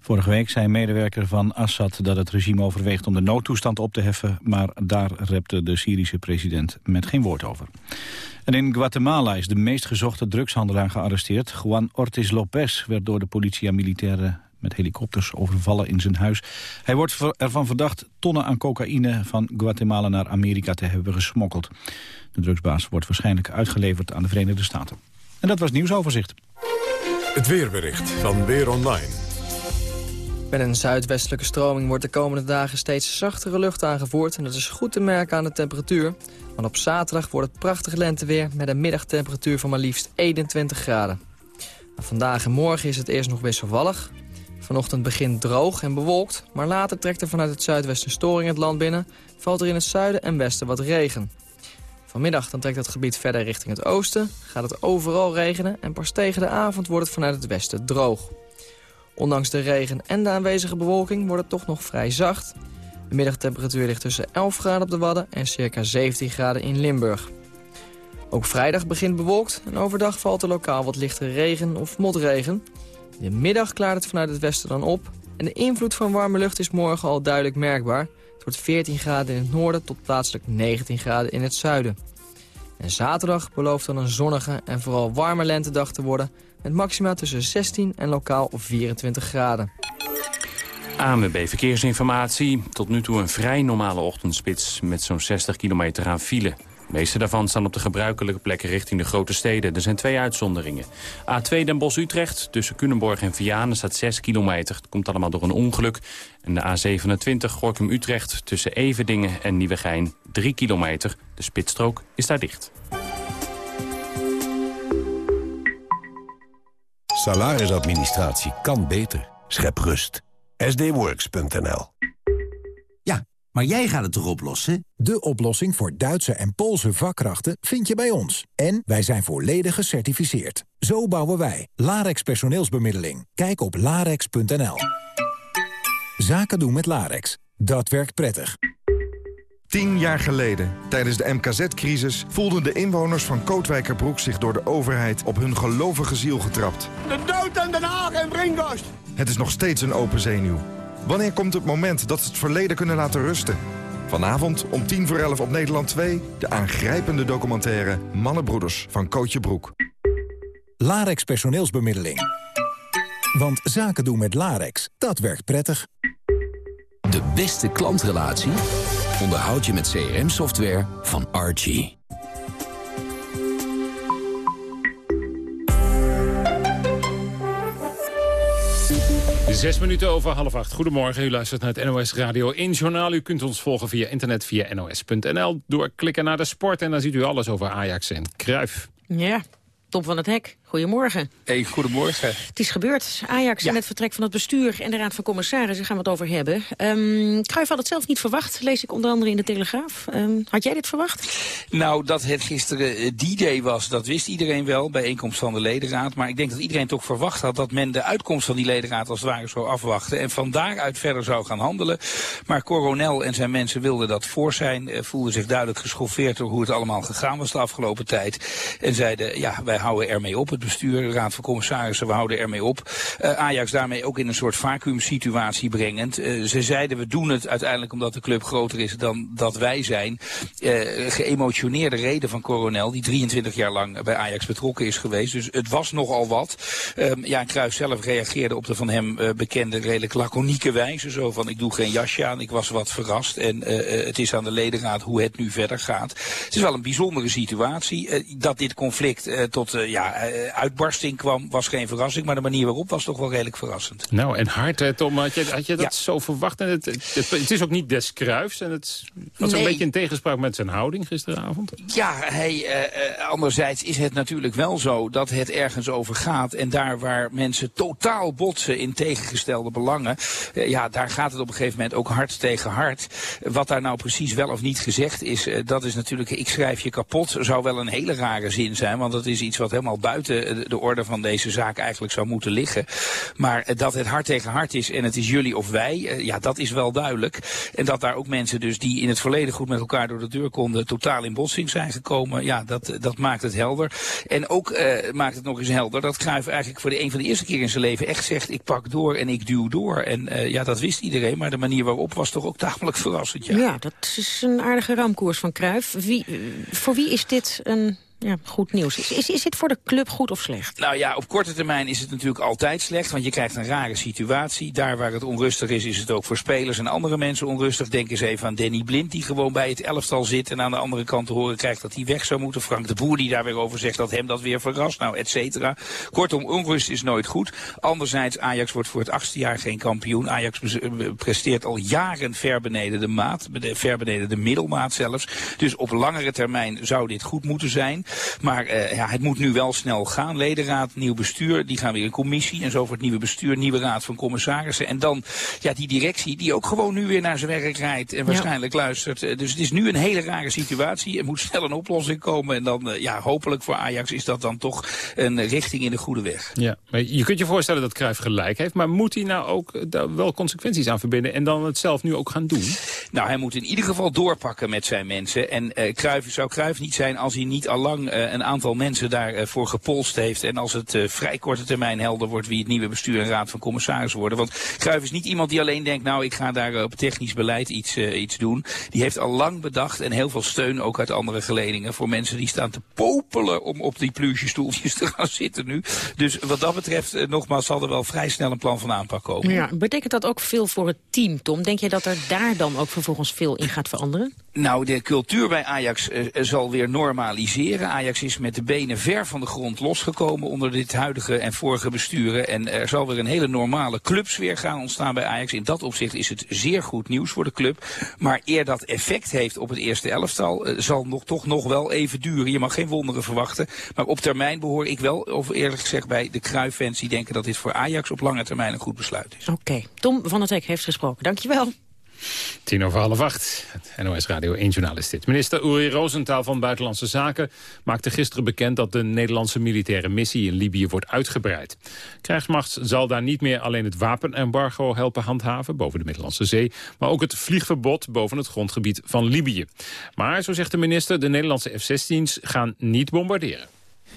Vorige week zei medewerker van Assad dat het regime overweegt om de noodtoestand op te heffen, maar daar repte de Syrische president met geen woord over. En in Guatemala is de meest gezochte drugshandelaar gearresteerd. Juan Ortiz Lopez werd door de politie en militairen met helikopters overvallen in zijn huis. Hij wordt ervan verdacht tonnen aan cocaïne van Guatemala naar Amerika te hebben gesmokkeld. De drugsbaas wordt waarschijnlijk uitgeleverd aan de Verenigde Staten. En dat was nieuwsoverzicht. Het weerbericht van Weer Online. Met een zuidwestelijke stroming wordt de komende dagen steeds zachtere lucht aangevoerd... en dat is goed te merken aan de temperatuur. Want op zaterdag wordt het prachtig lenteweer... met een middagtemperatuur van maar liefst 21 graden. vandaag en morgen is het eerst nog wisselvallig. Vanochtend begint droog en bewolkt, maar later trekt er vanuit het zuidwesten storing het land binnen. Valt er in het zuiden en westen wat regen. Vanmiddag dan trekt het gebied verder richting het oosten, gaat het overal regenen en pas tegen de avond wordt het vanuit het westen droog. Ondanks de regen en de aanwezige bewolking wordt het toch nog vrij zacht. De middagtemperatuur ligt tussen 11 graden op de Wadden en circa 17 graden in Limburg. Ook vrijdag begint bewolkt en overdag valt er lokaal wat lichte regen of motregen. De middag klaart het vanuit het westen dan op en de invloed van warme lucht is morgen al duidelijk merkbaar. Het wordt 14 graden in het noorden tot plaatselijk 19 graden in het zuiden. En zaterdag belooft dan een zonnige en vooral warme lentedag te worden... met maxima tussen 16 en lokaal 24 graden. ANWB Verkeersinformatie. Tot nu toe een vrij normale ochtendspits met zo'n 60 kilometer aan file. De meeste daarvan staan op de gebruikelijke plekken richting de grote steden. Er zijn twee uitzonderingen. A2 Den Bosch-Utrecht tussen Culemborg en Vianen staat 6 kilometer. Het komt allemaal door een ongeluk. En de A27 Gorkum-Utrecht tussen Everdingen en Nieuwegein 3 kilometer. De spitsstrook is daar dicht. Salarisadministratie kan beter. Schep rust. sdworks.nl maar jij gaat het toch oplossen? De oplossing voor Duitse en Poolse vakkrachten vind je bij ons. En wij zijn volledig gecertificeerd. Zo bouwen wij. Larex personeelsbemiddeling. Kijk op larex.nl. Zaken doen met Larex. Dat werkt prettig. Tien jaar geleden, tijdens de MKZ-crisis... voelden de inwoners van Kootwijkerbroek zich door de overheid... op hun gelovige ziel getrapt. De dood aan Den Haag en Brinkhorst! Het is nog steeds een open zenuw. Wanneer komt het moment dat ze het verleden kunnen laten rusten? Vanavond om tien voor elf op Nederland 2... de aangrijpende documentaire Mannenbroeders van Kootje Broek. Larex personeelsbemiddeling. Want zaken doen met Larex, dat werkt prettig. De beste klantrelatie onderhoud je met CRM-software van Archie. Zes minuten over half acht. Goedemorgen, u luistert naar het NOS Radio 1 Journaal. U kunt ons volgen via internet via nos.nl. Door klikken naar de sport en dan ziet u alles over Ajax en Kruif. Ja, Tom van het Hek. Goedemorgen. Hey, goedemorgen. Het is gebeurd. Ajax en het vertrek van het bestuur en de Raad van Commissarissen gaan we het over hebben. Um, Cruijff had het zelf niet verwacht, lees ik onder andere in de Telegraaf. Um, had jij dit verwacht? Nou, dat het gisteren uh, D-Day was, dat wist iedereen wel, bijeenkomst van de ledenraad. Maar ik denk dat iedereen toch verwacht had dat men de uitkomst van die ledenraad als het ware zou afwachten. En van daaruit verder zou gaan handelen. Maar Coronel en zijn mensen wilden dat voor zijn, uh, voelden zich duidelijk geschoffeerd door hoe het allemaal gegaan was de afgelopen tijd. En zeiden, ja, wij houden ermee op bestuur, Raad van Commissarissen, we houden ermee op. Uh, Ajax daarmee ook in een soort vacuümsituatie brengend. Uh, ze zeiden we doen het uiteindelijk omdat de club groter is dan dat wij zijn. Uh, geëmotioneerde reden van Coronel, die 23 jaar lang bij Ajax betrokken is geweest. Dus het was nogal wat. Um, ja, Cruijff zelf reageerde op de van hem bekende redelijk laconieke wijze. Zo van ik doe geen jasje aan, ik was wat verrast. En het is aan de ledenraad hoe het nu verder gaat. Het is wel een bijzondere situatie. dat dit conflict tot ja, uitbarsting kwam, was geen verrassing. Maar de manier waarop was toch wel redelijk verrassend. Nou, en hard, Tom, had je, had je dat zo verwacht? En het, het, het, is ook niet des kruifs. En het was nee. een beetje in tegenspraak met zijn houding gisteravond. Ja, hey, uh, anderzijds is het natuurlijk wel zo dat het ergens over gaat. En daar waar mensen totaal botsen in tegengestelde belangen... Uh, ja, daar gaat het op een gegeven moment ook hard tegen hard. Wat daar nou precies wel of niet gezegd is, uh, dat is natuurlijk... ik schrijf je kapot, zou wel een hele rare zin zijn. Want dat is iets wat helemaal buiten de orde van deze zaak eigenlijk zou moeten liggen. Maar dat het hard tegen hard is en het is jullie of wij, ja, dat is wel duidelijk. En dat daar ook mensen dus die in het verleden goed met elkaar door de deur konden, totaal in botsing zijn gekomen, ja, dat, dat maakt het helder. En ook uh, maakt het nog eens helder dat Cruijff eigenlijk voor de een van de eerste keer in zijn leven echt zegt, ik pak door en ik duw door. En uh, ja, dat wist iedereen, maar de manier waarop was toch ook tamelijk verrassend. Ja, ja dat is een aardige ramkoers van Cruijff. Wie, voor wie is dit een ja, goed nieuws. Is, is, dit voor de club goed of slecht? Nou ja, op korte termijn is het natuurlijk altijd slecht. Want je krijgt een rare situatie. Daar waar het onrustig is, is het ook voor spelers en andere mensen onrustig. Denk eens even aan Danny Blind, die gewoon bij het elftal zit... en aan de andere kant te horen krijgt dat hij weg zou moeten. Frank de Boer, die daar weer over zegt dat hem dat weer verrast. Nou, et cetera. Kortom, onrust is nooit goed. Anderzijds, Ajax wordt voor het achtste jaar geen kampioen. Ajax presteert al jaren ver beneden de maat. Ver beneden de middelmaat zelfs. Dus op langere termijn zou dit goed moeten zijn. Maar uh, ja, het moet nu wel snel gaan. Ledenraad, nieuw bestuur, die gaan weer een commissie. En zo voor het nieuwe bestuur, nieuwe raad van commissarissen. En dan ja, die directie die ook gewoon nu weer naar zijn werk rijdt en waarschijnlijk luistert. Dus het is nu een hele rare situatie. Er moet snel een oplossing komen. En dan, uh, ja, hopelijk voor Ajax is dat dan toch een richting in de goede weg. Ja, maar je kunt je voorstellen dat Cruijff gelijk heeft. Maar moet hij nou ook daar wel consequenties aan verbinden en dan het zelf nu ook gaan doen? Nou, hij moet in ieder geval doorpakken met zijn mensen. En uh, Cruijff zou Cruijff niet zijn als hij niet allang uh, een aantal mensen daarvoor voor gepolst heeft. En als het uh, vrij korte termijn helder wordt wie het nieuwe bestuur en raad van commissarissen worden. Want Cruijff is niet iemand die alleen denkt, nou ik ga daar op technisch beleid iets, iets doen. Die heeft al lang bedacht en heel veel steun ook uit andere geledingen voor mensen die staan te popelen om op die pluche [laughs] te gaan zitten nu. Dus wat dat betreft, nogmaals, zal er wel vrij snel een plan van aanpak komen. Ja, betekent dat ook veel voor het team, Tom? Denk je dat er daar dan ook vervolgens veel in gaat veranderen? Nou, de cultuur bij Ajax uh, zal weer normaliseren. Ajax is met de benen ver van de grond losgekomen onder dit huidige en vorige besturen. En er zal weer een hele normale clubsfeer gaan ontstaan bij Ajax. In dat opzicht is het zeer goed nieuws voor de club. Maar eer dat effect heeft op het eerste elftal, uh, zal nog, toch nog wel even duren. Je mag geen wonderen verwachten. Maar op termijn behoor ik wel, of eerlijk gezegd bij de Cruijff-fans die denken dat dit voor Ajax op lange termijn een goed besluit is. Oké. Tom van der Tek heeft gesproken. Dankjewel. Tien over half acht. NOS Radio 1 Journaal is dit. Minister Uri Rosenthal van Buitenlandse Zaken maakte gisteren bekend dat de Nederlandse militaire missie in Libië wordt uitgebreid. Krijgsmacht zal daar niet meer alleen het wapenembargo helpen handhaven boven de Middellandse Zee, maar ook het vliegverbod boven het grondgebied van Libië. Maar, zo zegt de minister, de Nederlandse F-16's gaan niet bombarderen.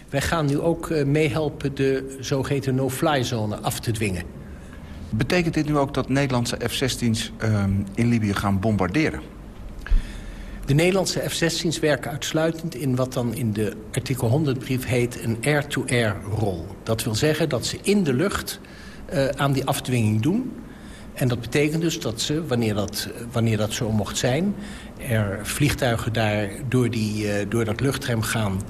Wij gaan nu ook meehelpen de zogeheten no-fly-zone af te dwingen. Betekent dit nu ook dat Nederlandse F-16's uh, in Libië gaan bombarderen? De Nederlandse F-16's werken uitsluitend in wat dan in de artikel 100-brief heet een air-to-air-rol. Dat wil zeggen dat ze in de lucht uh, aan die afdwinging doen. En dat betekent dus dat ze, wanneer dat, wanneer dat zo mocht zijn... er vliegtuigen daar door, die, uh, door dat luchtruim gaan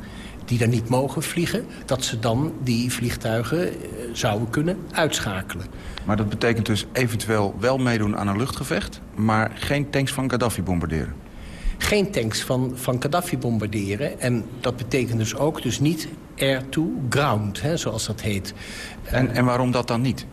die daar niet mogen vliegen... dat ze dan die vliegtuigen uh, zouden kunnen uitschakelen. Maar dat betekent dus eventueel wel meedoen aan een luchtgevecht... maar geen tanks van Gaddafi bombarderen? Geen tanks van, van Gaddafi bombarderen. En dat betekent dus ook dus niet air to ground, hè, zoals dat heet. En, en waarom dat dan niet?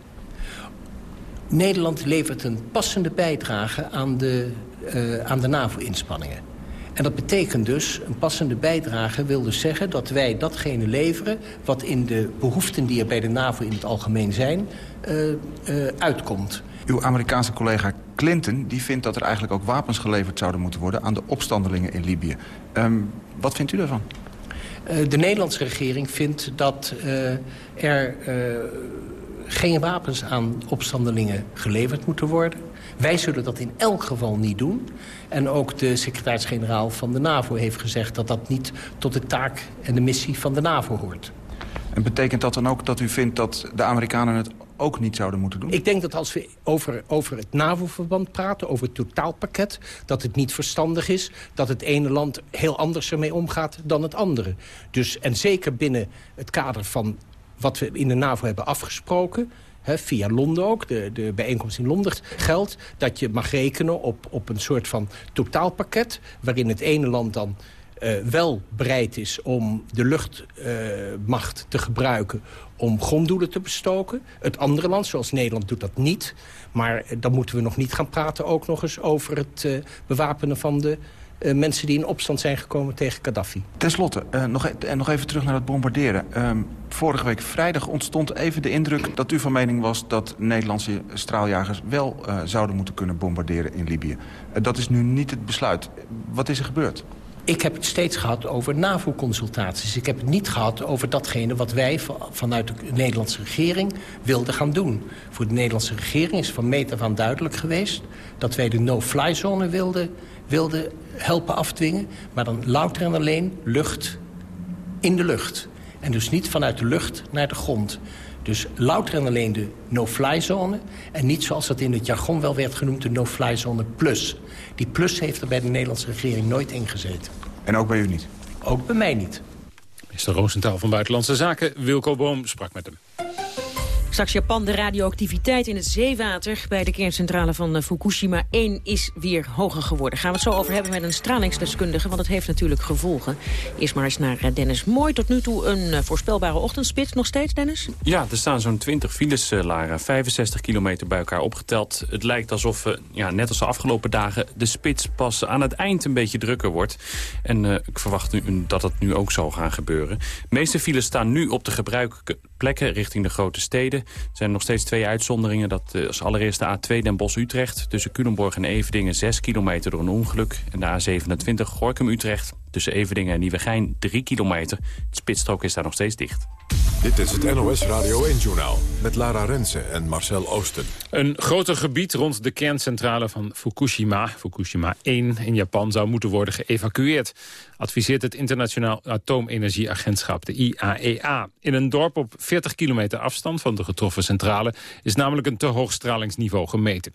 Nederland levert een passende bijdrage aan de, uh, aan de NAVO-inspanningen. En dat betekent dus, een passende bijdrage wil dus zeggen... dat wij datgene leveren wat in de behoeften die er bij de NAVO in het algemeen zijn... Uh, uh, uitkomt. Uw Amerikaanse collega Clinton die vindt dat er eigenlijk ook wapens geleverd zouden moeten worden... aan de opstandelingen in Libië. Um, wat vindt u daarvan? Uh, de Nederlandse regering vindt dat er geen wapens aan opstandelingen geleverd moeten worden. Wij zullen dat in elk geval niet doen. En ook de secretaris-generaal van de NAVO heeft gezegd... dat dat niet tot de taak en de missie van de NAVO hoort. En betekent dat dan ook dat u vindt dat de Amerikanen het ook niet zouden moeten doen? Ik denk dat als we over, over het NAVO-verband praten, over het totaalpakket... dat het niet verstandig is dat het ene land heel anders ermee omgaat dan het andere. Dus, en zeker binnen het kader van wat we in de NAVO hebben afgesproken... Via Londen ook, de, de bijeenkomst in Londen geldt... dat je mag rekenen op, op een soort van totaalpakket... waarin het ene land dan uh, wel bereid is om de luchtmacht uh, te gebruiken... om gronddoelen te bestoken. Het andere land, zoals Nederland, doet dat niet. Maar dan moeten we nog niet gaan praten ook nog eens over het bewapenen van de uh, mensen die in opstand zijn gekomen tegen Gaddafi. Ten slotte, uh, nog, e nog even terug naar het bombarderen. Um, vorige week vrijdag ontstond even de indruk dat u van mening was... dat Nederlandse straaljagers wel uh, zouden moeten kunnen bombarderen in Libië. dat is nu niet het besluit. Wat is er gebeurd? Ik heb het steeds gehad over NAVO-consultaties. Ik heb het niet gehad over datgene wat wij vanuit de Nederlandse regering wilden gaan doen. Voor de Nederlandse regering is van meet af aan duidelijk geweest... dat wij de no-fly-zone wilden wilde helpen afdwingen. Maar dan louter en alleen lucht in de lucht. En dus niet vanuit de lucht naar de grond. Dus louter en alleen de no-fly-zone. En niet zoals dat in het jargon wel werd genoemd, de no-fly-zone plus. Die plus heeft er bij de Nederlandse regering nooit ingezeten. En ook bij u niet? Ook bij mij niet. Minister Roosentaal van Buitenlandse Zaken, Wilco Boom, sprak met hem. Straks Japan, de radioactiviteit in het zeewater bij de kerncentrale van eh, Fukushima 1 is weer hoger geworden. Gaan we het zo over hebben met een stralingsdeskundige, want het heeft natuurlijk gevolgen. Eerst maar eens naar eh, Dennis Mooi. Tot nu toe een eh, voorspelbare ochtendspits. Nog steeds, Dennis? Ja, er staan zo'n 20 files, Lara. 65 kilometer bij elkaar opgeteld. Het lijkt alsof, ja, net als de afgelopen dagen, de spits pas aan het eind een beetje drukker wordt. En ik verwacht nu dat het nu ook zal gaan gebeuren. De meeste files staan nu op de gebruikelijke plekken richting de grote steden. Er zijn nog steeds twee uitzonderingen. Dat is allereerst de A2 Den Bosch-Utrecht. Tussen Culemborg en Evedingen 6 kilometer door een ongeluk. En de A27 Gorkum-Utrecht. Tussen Evedingen en Nieuwegein 3 kilometer. Het spitsstrook is daar nog steeds dicht. Dit is het NOS Radio 1-journaal met Lara Rensen en Marcel Oosten. Een groter gebied rond de kerncentrale van Fukushima, Fukushima 1 in Japan, zou moeten worden geëvacueerd. Adviseert het Internationaal Atoomenergieagentschap, de IAEA. E in een dorp op 40 kilometer afstand van de getroffen centrale is namelijk een te hoog stralingsniveau gemeten.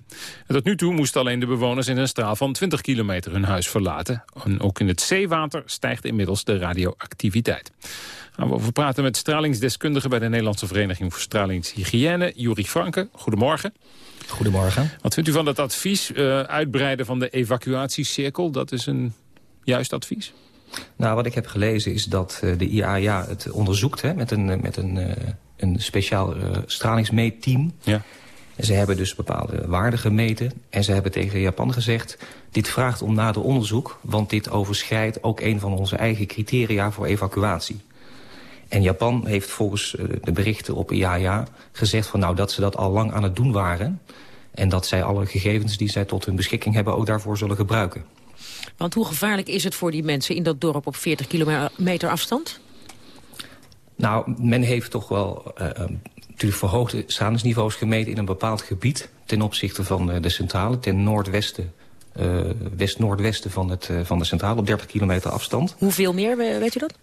En tot nu toe moesten alleen de bewoners in een straal van 20 kilometer hun huis verlaten. En ook in het zeewater stijgt inmiddels de radioactiviteit. Gaan we over praten met stralingsdeskundige bij de Nederlandse Vereniging voor Stralingshygiëne, Juri Franke. Goedemorgen. Goedemorgen. Wat vindt u van dat advies, uh, uitbreiden van de evacuatiecirkel? Dat is een juist advies? Nou, wat ik heb gelezen is dat uh, de IAEA het onderzoekt hè, met een, met een, uh, een speciaal stralingsmeetteam. Ja. En ze hebben dus bepaalde waarden gemeten. En ze hebben tegen Japan gezegd... dit vraagt om nader onderzoek... want dit overschrijdt ook een van onze eigen criteria voor evacuatie. En Japan heeft volgens eh, de berichten op IAEA gezegd van, nou, dat ze dat al lang aan het doen waren. En dat zij alle gegevens die zij tot hun beschikking hebben ook daarvoor zullen gebruiken. Want hoe gevaarlijk is het voor die mensen in dat dorp op 40 kilometer afstand? Nou, men heeft toch wel uh, natuurlijk verhoogde stralingsniveaus gemeten in een bepaald gebied... ten opzichte van uh, de centrale, ten noordwesten, uh, west-noordwesten van, het, van de centrale... op 30 kilometer afstand. Hoeveel meer, weet u dat?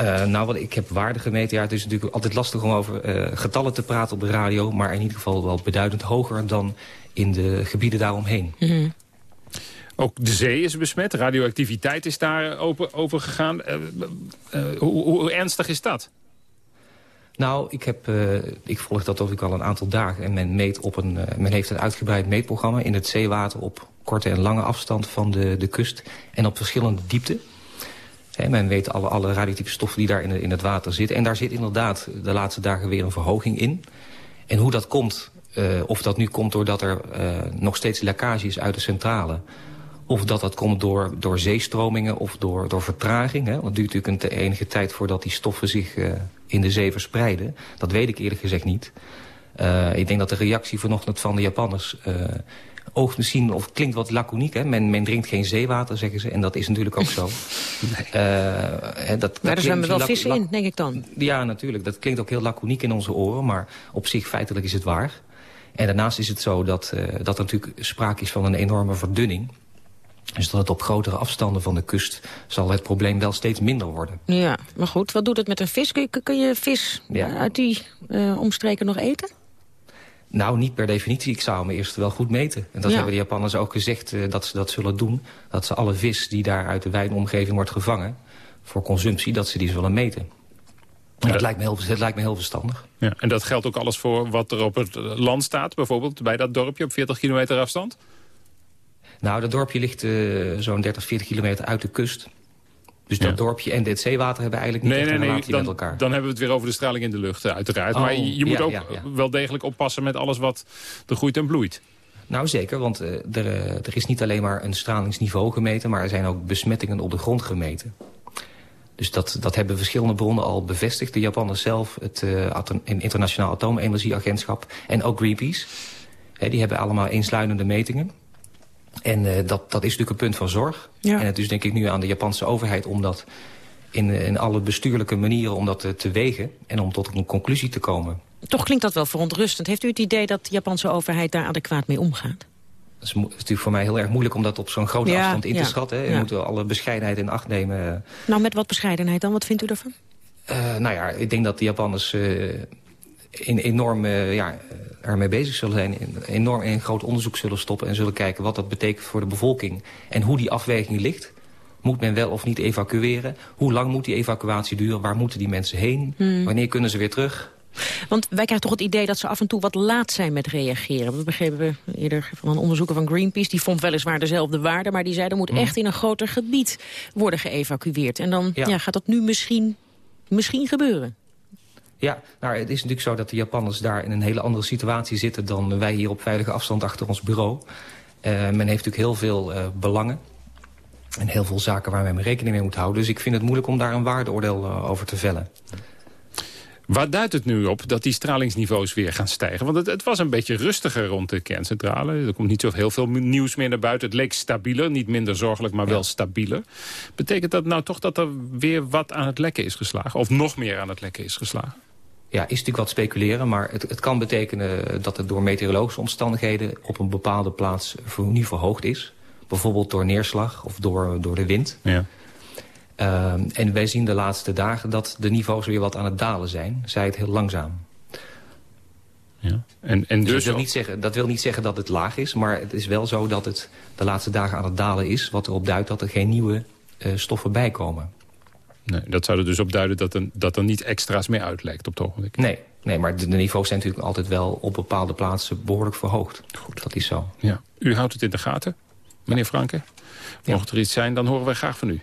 Uh, nou, wat ik heb waarde gemeten. Ja, het is natuurlijk altijd lastig om over uh, getallen te praten op de radio. Maar in ieder geval wel beduidend hoger dan in de gebieden daaromheen. Mm -hmm. Ook de zee is besmet. Radioactiviteit is daar open, over gegaan. Uh, hoe, hoe, ernstig is dat? Nou, ik, heb, ik volg dat ook al een aantal dagen. En men, meet op een, men heeft een uitgebreid meetprogramma in het zeewater... op korte en lange afstand van de, de kust en op verschillende diepten men weet alle, alle radioactieve stoffen die daar in, in, het water zitten. En daar zit inderdaad de laatste dagen weer een verhoging in. En hoe dat komt, uh, of dat nu komt doordat er nog steeds lekkage is uit de centrale... of dat dat komt door, door zeestromingen of door, door vertraging. Hè? Want het duurt natuurlijk een enige tijd voordat die stoffen zich uh, in de zee verspreiden. Dat weet ik eerlijk gezegd niet. ik denk dat de reactie vanochtend van de Japanners oogt misschien, of klinkt wat laconiek. Hè? Men, men drinkt geen zeewater, zeggen ze. En dat is natuurlijk ook zo. [laughs] nee. uh, dat, maar er zwemmen wel vissen in, denk ik dan. Ja, natuurlijk. Dat klinkt ook heel laconiek in onze oren. Maar op zich feitelijk is het waar. En daarnaast is het zo dat, uh, dat er natuurlijk sprake is van een enorme verdunning. Dus dat het op grotere afstanden van de kust zal het probleem wel steeds minder worden. Ja, maar goed, wat doet het met een vis? Kun je, kun je vis ja. uit die uh, omstreken nog eten? Nou, niet per definitie. Ik zou me eerst wel goed meten. En dat ja. hebben de Japanners ook gezegd uh, dat ze dat zullen doen. Dat ze alle vis die daar uit de wijnomgeving wordt gevangen... voor consumptie, dat ze die zullen meten. Ja. Dat, lijkt me heel, dat lijkt me heel verstandig. Ja, en dat geldt ook alles voor wat er op het land staat? Bijvoorbeeld bij dat dorpje op 40 kilometer afstand? Nou, dat dorpje ligt uh, zo'n 30, 40 kilometer uit de kust. Dus dat dorpje en dit zeewater hebben eigenlijk niet nee, nee, relatie dan, met elkaar. Dan hebben we het weer over de straling in de lucht, eh, uiteraard. Oh, maar je, je moet ja, ook ja. wel degelijk oppassen met alles wat er groeit en bloeit. Nou zeker, want uh, er, uh, er is niet alleen maar een stralingsniveau gemeten... maar er zijn ook besmettingen op de grond gemeten. Dus dat, dat hebben verschillende bronnen al bevestigd. De Japanners zelf, het uh, Internationaal Atoomenergieagentschap en ook Greenpeace. He, die hebben allemaal eensluidende metingen. En uh, dat, dat is natuurlijk een punt van zorg. Ja. En het is denk ik nu aan de Japanse overheid om dat in, in alle bestuurlijke manieren om dat te, te wegen en om tot een conclusie te komen. Toch klinkt dat wel verontrustend. Heeft u het idee dat de Japanse overheid daar adequaat mee omgaat? Het is, natuurlijk voor mij heel erg moeilijk om dat op zo'n grote ja, afstand in ja, te schatten. Hè. Je ja. moet alle bescheidenheid in acht nemen. Nou, met wat bescheidenheid dan? Wat vindt u daarvan? Uh, nou ja, ik denk dat de Japanners uh, in, enorm ja, ermee bezig zullen zijn. Enorm in groot onderzoek zullen stoppen en zullen kijken wat dat betekent voor de bevolking. En hoe die afweging ligt. Moet men wel of niet evacueren? Hoe lang moet die evacuatie duren? Waar moeten die mensen heen? Hmm. Wanneer kunnen ze weer terug? Want wij krijgen toch het idee dat ze af en toe wat laat zijn met reageren. We begrepen eerder van een onderzoeker van Greenpeace... die vond weliswaar dezelfde waarde, maar die zei... er moet echt in een groter gebied worden geëvacueerd. En dan ja. gaat dat nu misschien, misschien gebeuren. Ja, nou, het is natuurlijk zo dat de Japanners daar in een hele andere situatie zitten... dan wij hier op veilige afstand achter ons bureau. Uh, men heeft natuurlijk heel veel uh, belangen. En heel veel zaken waar men rekening mee moet houden. Dus ik vind het moeilijk om daar een waardeoordeel uh, over te vellen. Waar duidt het nu op dat die stralingsniveaus weer gaan stijgen? Want het, het, was een beetje rustiger rond de kerncentrale. Er komt niet zo heel veel nieuws meer naar buiten. Het leek stabieler, niet minder zorgelijk, maar wel stabieler. Betekent dat nou toch dat er weer wat aan het lekken is geslagen? Of nog meer aan het lekken is geslagen? Ja, is natuurlijk wat speculeren, maar het, het kan betekenen dat het door meteorologische omstandigheden op een bepaalde plaats nu verhoogd is. Bijvoorbeeld door neerslag of door, door de wind. Ja. Uh, en wij zien de laatste dagen dat de niveaus weer wat aan het dalen zijn. Zij het heel langzaam. Ja. En, en dus, dus dat, wil niet zeggen, dat wil niet zeggen dat het laag is, maar het is wel zo dat het de laatste dagen aan het dalen is. Wat erop duidt dat er geen nieuwe uh, stoffen bijkomen. Nee, dat zou er dus op duiden dat er, dat er niet extra's meer uitlekt op het ogenblik. Nee, nee maar de, de, niveaus zijn natuurlijk altijd wel op bepaalde plaatsen behoorlijk verhoogd. Goed. Dat is zo. Ja. U houdt het in de gaten, meneer Franke. Mocht er iets zijn, dan horen wij graag van u.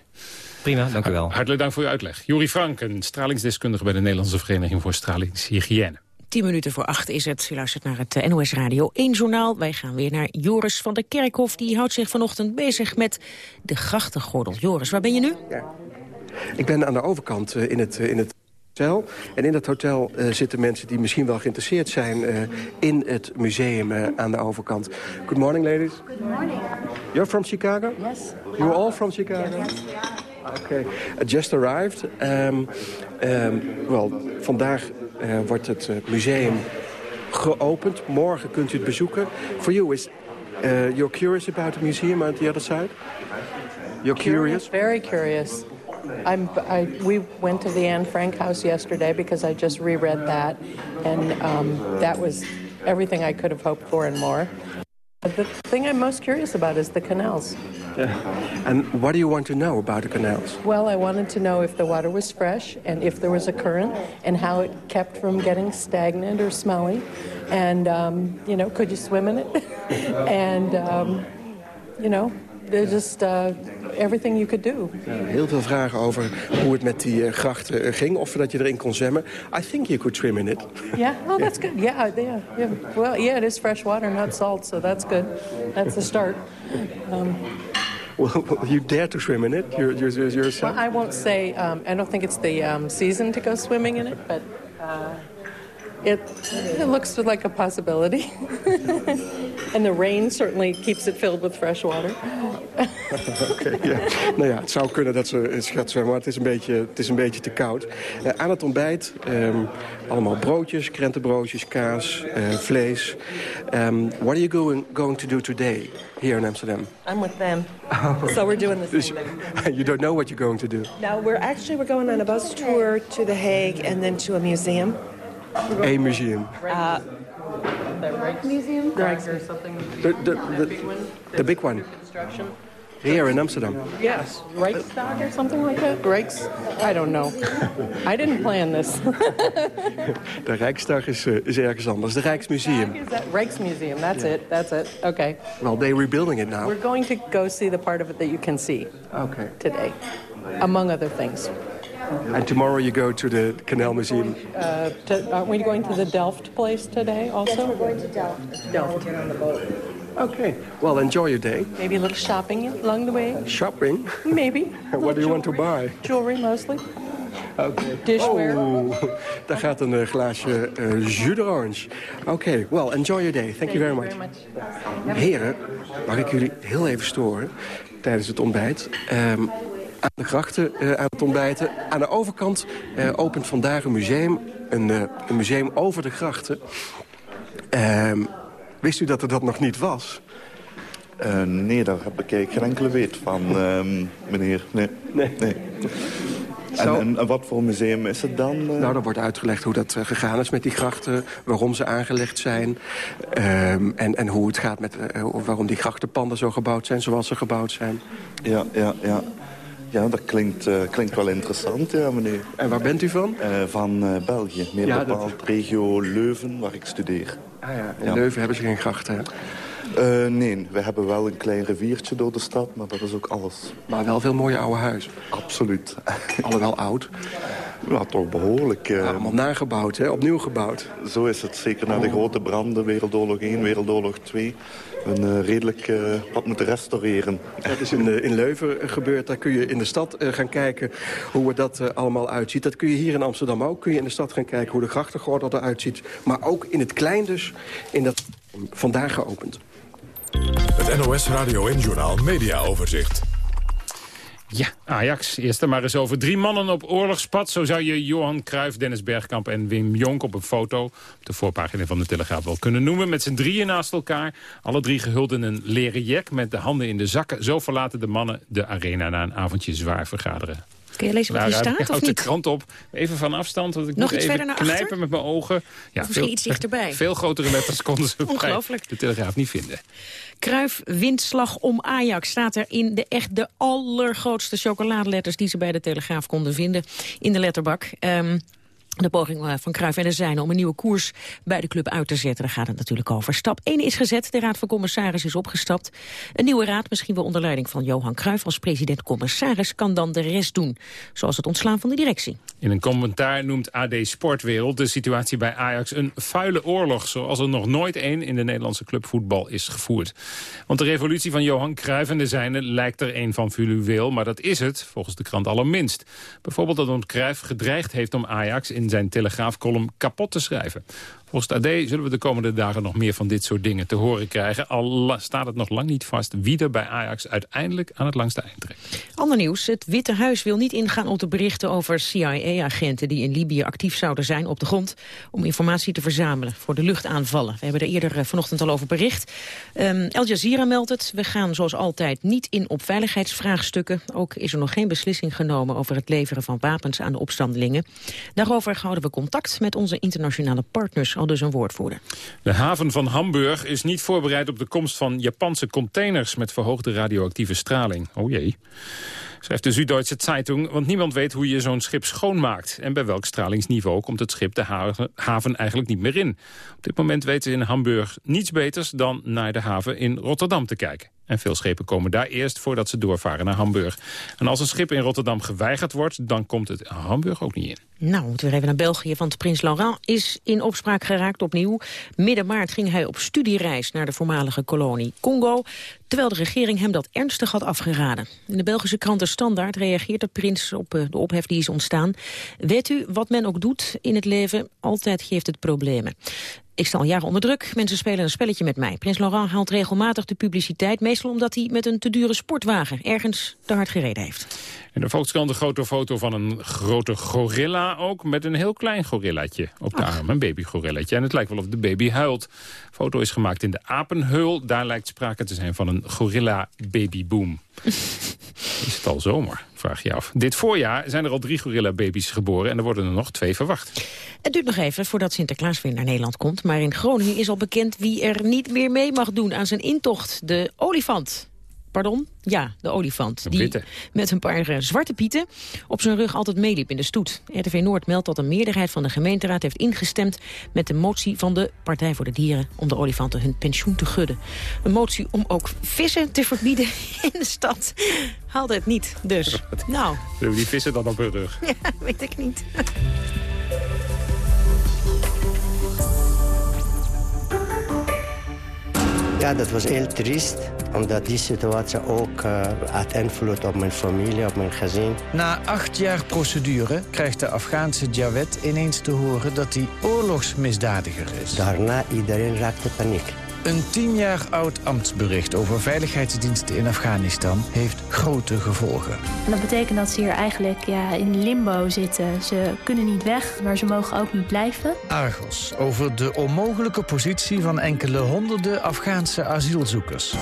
Prima, dank u wel. Hartelijk dank voor uw uitleg. Juri Franken, stralingsdeskundige bij de Nederlandse Vereniging voor Stralingshygiëne. 10 minuten voor acht is het. U luistert naar het eh, NOS Radio 1 journaal. Wij gaan weer naar Joris van der Kerkhof. Die houdt zich vanochtend bezig met de grachtengordel. Joris, waar ben je nu? Ja. Ik ben aan de overkant uh, in het... Uh, in het hotel. En in dat hotel uh, zitten mensen die misschien wel geïnteresseerd zijn... Uh, in het museum uh, aan de overkant. Good morning, ladies. Good morning. You're from Chicago? Yes. You're all from Chicago? Yes. Okay. Just arrived. Um, um, well, vandaag wordt het museum geopend. Morgen kunt u het bezoeken. For you, is, you're curious about the museum on the other side? You're curious? curious? Very curious. I'm, I, we went to the Anne Frank house yesterday because I just reread that, and um, that was everything I could have hoped for and more. The thing I'm most curious about is the canals. Yeah. And what do you want to know about the canals? Well, I wanted to know if the water was fresh and if there was a current and how it kept from getting stagnant or smelly. And, um, you know, could you swim in it? [laughs] and, um, you know, there's just uh, everything you could do. Heel veel vragen over hoe het met die uh, grachten uh, ging. Of dat je erin kon zwemmen. I think you could swim in it. Yeah, oh, that's good. Yeah, yeah, yeah. Well, yeah, it is fresh water, not salt, so that's good. That's the start. Um, well, [laughs] you dare to swim in it you're, you're, yourself? Well, I won't say, um, I don't think it's the um, season to go swimming in it, but... Uh, it, it looks like a possibility. [laughs] and the rain certainly keeps it filled with fresh water. [laughs] okay, ja. Nou ja, het zou kunnen dat ze het gaat zwemmen, maar het is een beetje, het is een beetje te koud. Uh, aan het ontbijt um, allemaal broodjes, krentenbroodjes, kaas, uh, vlees. Um, what are you going, going to do today here in Amsterdam? I'm with them, so we're doing the same thing. [laughs] you don't know what you're going to do? No, we're actually we're going on a bus tour to The Hague and then to a museum. A museum. Uh, the Rijksmuseum? The Rijks or something. The, the, the, big one. The big one. Construction. Here in Amsterdam. Yes, Rijksdag or something like that. Rijks. I don't know. [laughs] I didn't plan this. [laughs] de Rijksdag is, uh, is ergens anders. De Rijksmuseum. Is that Rijksmuseum? That's yeah. it. That's it. Okay. Well, they're rebuilding it now. We're going to go see the part of it that you can see. Okay. Today, among other things. And tomorrow you go to the Canal Museum. Uh, to, aren't we going to the Delft place today also? Yes, we're going to Delft. Delft. Get on the boat. Okay. Well, enjoy your day. Maybe a little shopping along the way. Shopping? Maybe. [laughs] what do you want to buy? Jewelry mostly. Okay. Dishware. Oh, daar gaat een uh, glaasje uh, jus d'orange. Oké, okay. well, enjoy your day. Thank, Thank you very much. much. Heren, mag ik jullie heel even storen tijdens het ontbijt? Um, aan de grachten uh, aan het ontbijten. Aan de overkant uh, opent vandaag een museum. Een, uh, een museum over de grachten. Ehm, wist u dat er dat nog niet was? nee, daar heb ik geen enkele weet van, [laughs] ehm, meneer. Nee. Nee. nee. En, en, en, wat voor museum is het dan? Nou, dan wordt uitgelegd hoe dat gegaan is met die grachten. Waarom ze aangelegd zijn. Um, en, en hoe het gaat met... waarom die grachtenpanden zo gebouwd zijn zoals ze gebouwd zijn. Ja, ja, ja. Ja, dat klinkt, uh, klinkt wel interessant, ja, meneer. En waar bent u van? Uh, van uh, België, meer ja, bepaald dat... regio Leuven, waar ik studeer. Ah ja, in ja. Leuven hebben ze geen grachten, hè? nee, we hebben wel een klein riviertje door de stad, maar dat is ook alles. Maar wel veel mooie oude huizen. Absoluut. [laughs] Alhoewel oud. Ja, toch behoorlijk. Ja, allemaal nagebouwd, hè? opnieuw gebouwd. Zo is het, zeker na de grote branden, Wereldoorlog 1, Wereldoorlog 2 een uh, redelijk uh, wat moeten restaureren. Dat is in, in Leuven gebeurd. Daar kun je in de stad uh, gaan kijken hoe dat allemaal uitziet. Dat kun je hier in Amsterdam ook. Kun je in de stad gaan kijken hoe de grachtengordel eruit ziet. Maar ook in het klein dus, in dat vandaag geopend. Het NOS Radio en Journal Media Overzicht. Ja, Ajax. Eerst er maar eens over drie mannen op oorlogspad. Zo zou je Johan Cruijff, Dennis Bergkamp en Wim Jonk op een foto... op de voorpagina van de Telegraaf wel kunnen noemen. Met z'n drieën naast elkaar. Alle drie gehuld in een leren jek met de handen in de zakken. Zo verlaten de mannen de arena na een avondje zwaar vergaderen. Kun je lezen wat hier staat, of niet? de krant op. Even van afstand, want ik Nog moet even knijpen met mijn ogen. Ja, misschien veel, iets dichterbij. Veel grotere letters konden ze bij de Telegraaf niet vinden. Kruif windslag om Ajax staat er in de echt de allergrootste chocoladeletters... die ze bij de Telegraaf konden vinden in de letterbak. Um, de poging eh, van Cruijff en de Zijne om een nieuwe koers bij de club uit te zetten. Daar gaat het natuurlijk over. Stap 1 is gezet. De Raad van Commissaris is opgestapt. Een nieuwe raad, misschien wel onder leiding van Johan Cruijff als president-commissaris, kan dan de rest doen. Zoals het ontslaan van de directie. In een commentaar noemt AD Sportwereld de situatie bij Ajax een vuile oorlog. Zoals er nog nooit één in de Nederlandse club voetbal is gevoerd. Want de revolutie van Johan Cruijff en de Zijne lijkt er een van fluweel. Maar dat is het, volgens de krant allerminst. Bijvoorbeeld dat Cruijff gedreigd heeft om Ajax in zijn Telegraafcolumn kapot te schrijven. Volgens AD zullen we de komende dagen nog meer van dit soort dingen te horen krijgen. Al staat het nog lang niet vast wie er bij Ajax uiteindelijk aan het langste eind trekt. Ander nieuws. Het Witte Huis wil niet ingaan op de berichten over CIA-agenten... die in Libië actief zouden zijn op de grond... om informatie te verzamelen voor de luchtaanvallen. We hebben er eerder eh, vanochtend al over bericht. Um, Al Jazeera meldt het. We gaan zoals altijd niet in op veiligheidsvraagstukken. Ook is er nog geen beslissing genomen over het leveren van wapens aan de opstandelingen. Daarover houden we contact met onze internationale partners al dus een woordvoerder. De haven van Hamburg is niet voorbereid op de komst van Japanse containers... met verhoogde radioactieve straling. Oh jee. Schrijft de Süddeutsche Zeitung, want niemand weet hoe je zo'n schip schoonmaakt. En bij welk stralingsniveau komt het schip de haven eigenlijk niet meer in. Op dit moment weten ze in Hamburg niets beters dan naar de haven in Rotterdam te kijken. En veel schepen komen daar eerst voordat ze doorvaren naar Hamburg. En als een schip in Rotterdam geweigerd wordt, dan komt het Hamburg ook niet in. Nou, moeten we even naar België, want prins Laurent is in opspraak geraakt opnieuw. Midden maart ging hij op studiereis naar de voormalige kolonie Congo... terwijl de regering hem dat ernstig had afgeraden. In de Belgische krant De Standaard reageert de prins op eh, de ophef die is ontstaan. Weet u, wat men ook doet in het leven, altijd geeft het problemen. Ik sta al jaren onder druk. Mensen spelen een spelletje met mij. Prins Laurent haalt regelmatig de publiciteit. Meestal omdat hij met een te dure sportwagen ergens te hard gereden heeft. In de Volkskrant een grote foto van een grote gorilla ook... met een heel klein gorillaatje op de arm. Een babygorilletje. En het lijkt wel of de baby huilt. De foto is gemaakt in de Apenheul. Daar lijkt sprake te zijn van een gorilla-babyboom. [laughs] is het al zomer, vraag je af. Dit voorjaar zijn er al drie gorilla-baby's geboren... en er worden er nog twee verwacht. Het duurt nog even voordat Sinterklaas weer naar Nederland komt. Maar in Groningen is al bekend wie er niet meer mee mag doen aan zijn intocht. De olifant. Pardon? Ja, de olifant. die met een paar eh, zwarte pieten op zijn rug altijd meeliep in de stoet. RTV Noord meldt dat een meerderheid van de gemeenteraad heeft ingestemd... met de motie van de Partij voor de Dieren om de olifanten hun pensioen te gudden. Een motie om ook vissen te verbieden [laughs] in de stad. Haalde het niet, dus. [laughs] Nou. Zullen we die vissen dan op hun rug? [laughs] Ja, weet ik niet. Ja, dat was heel triest, omdat die situatie ook uh, had invloed op mijn familie, op mijn gezin. Na acht jaar procedure krijgt de Afghaanse Jawed ineens te horen dat hij oorlogsmisdadiger is. Daarna iedereen raakte paniek. Een tien jaar oud ambtsbericht over veiligheidsdiensten in Afghanistan heeft grote gevolgen. En dat betekent dat ze hier eigenlijk ja, in limbo zitten. Ze kunnen niet weg, maar ze mogen ook niet blijven. Argos over de onmogelijke positie van enkele honderden Afghaanse asielzoekers.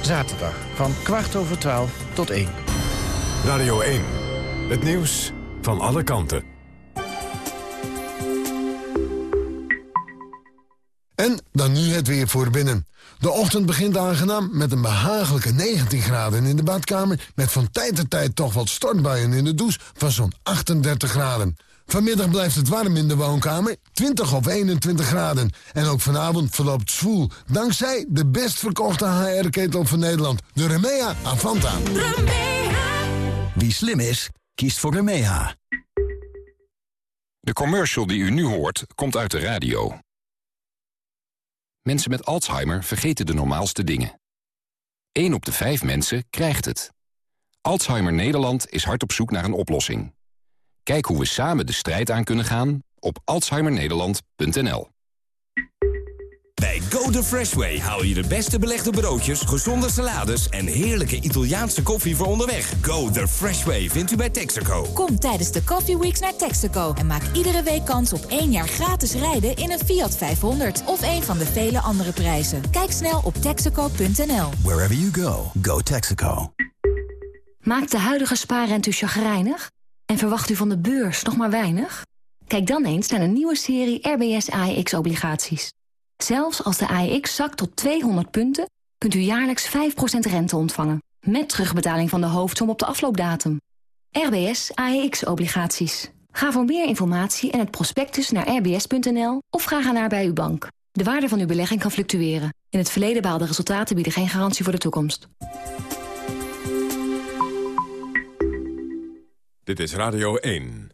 Zaterdag van kwart over twaalf tot één. Radio 1. Het nieuws van alle kanten. Dan nu het weer voor binnen. De ochtend begint aangenaam met een behagelijke 19 graden in de badkamer... met van tijd tot tijd toch wat stortbuien in de douche van zo'n 38 graden. Vanmiddag blijft het warm in de woonkamer, 20 of 21 graden. En ook vanavond verloopt zwoel, dankzij de best verkochte HR-ketel van Nederland... de Remea Avanta. Remeha. Wie slim is, kiest voor Remeha. De commercial die u nu hoort, komt uit de radio. Mensen met Alzheimer vergeten de normaalste dingen. 1 op de 5 mensen krijgt het. Alzheimer Nederland is hard op zoek naar een oplossing. Kijk hoe we samen de strijd aan kunnen gaan op alzheimernederland.nl. Bij Go The Fresh Way haal je de beste belegde broodjes, gezonde salades en heerlijke Italiaanse koffie voor onderweg. Go The Fresh Way vindt u bij Texaco. Kom tijdens de Coffee Weeks naar Texaco en maak iedere week kans op één jaar gratis rijden in een Fiat 500 of een van de vele andere prijzen. Kijk snel op texaco.nl. Wherever you go, go Texaco. Maakt de huidige spaarrente u chagrijnig? En verwacht u van de beurs nog maar weinig? Kijk dan eens naar de nieuwe serie RBS AEX-obligaties. Zelfs als de AEX zakt tot 200 punten... kunt u jaarlijks 5% rente ontvangen... met terugbetaling van de hoofdsom op de afloopdatum. RBS AEX-obligaties. Ga voor meer informatie en het prospectus naar rbs.nl... of ga naar bij uw bank. De waarde van uw belegging kan fluctueren. In het verleden behaalde resultaten bieden geen garantie voor de toekomst. Dit is Radio 1.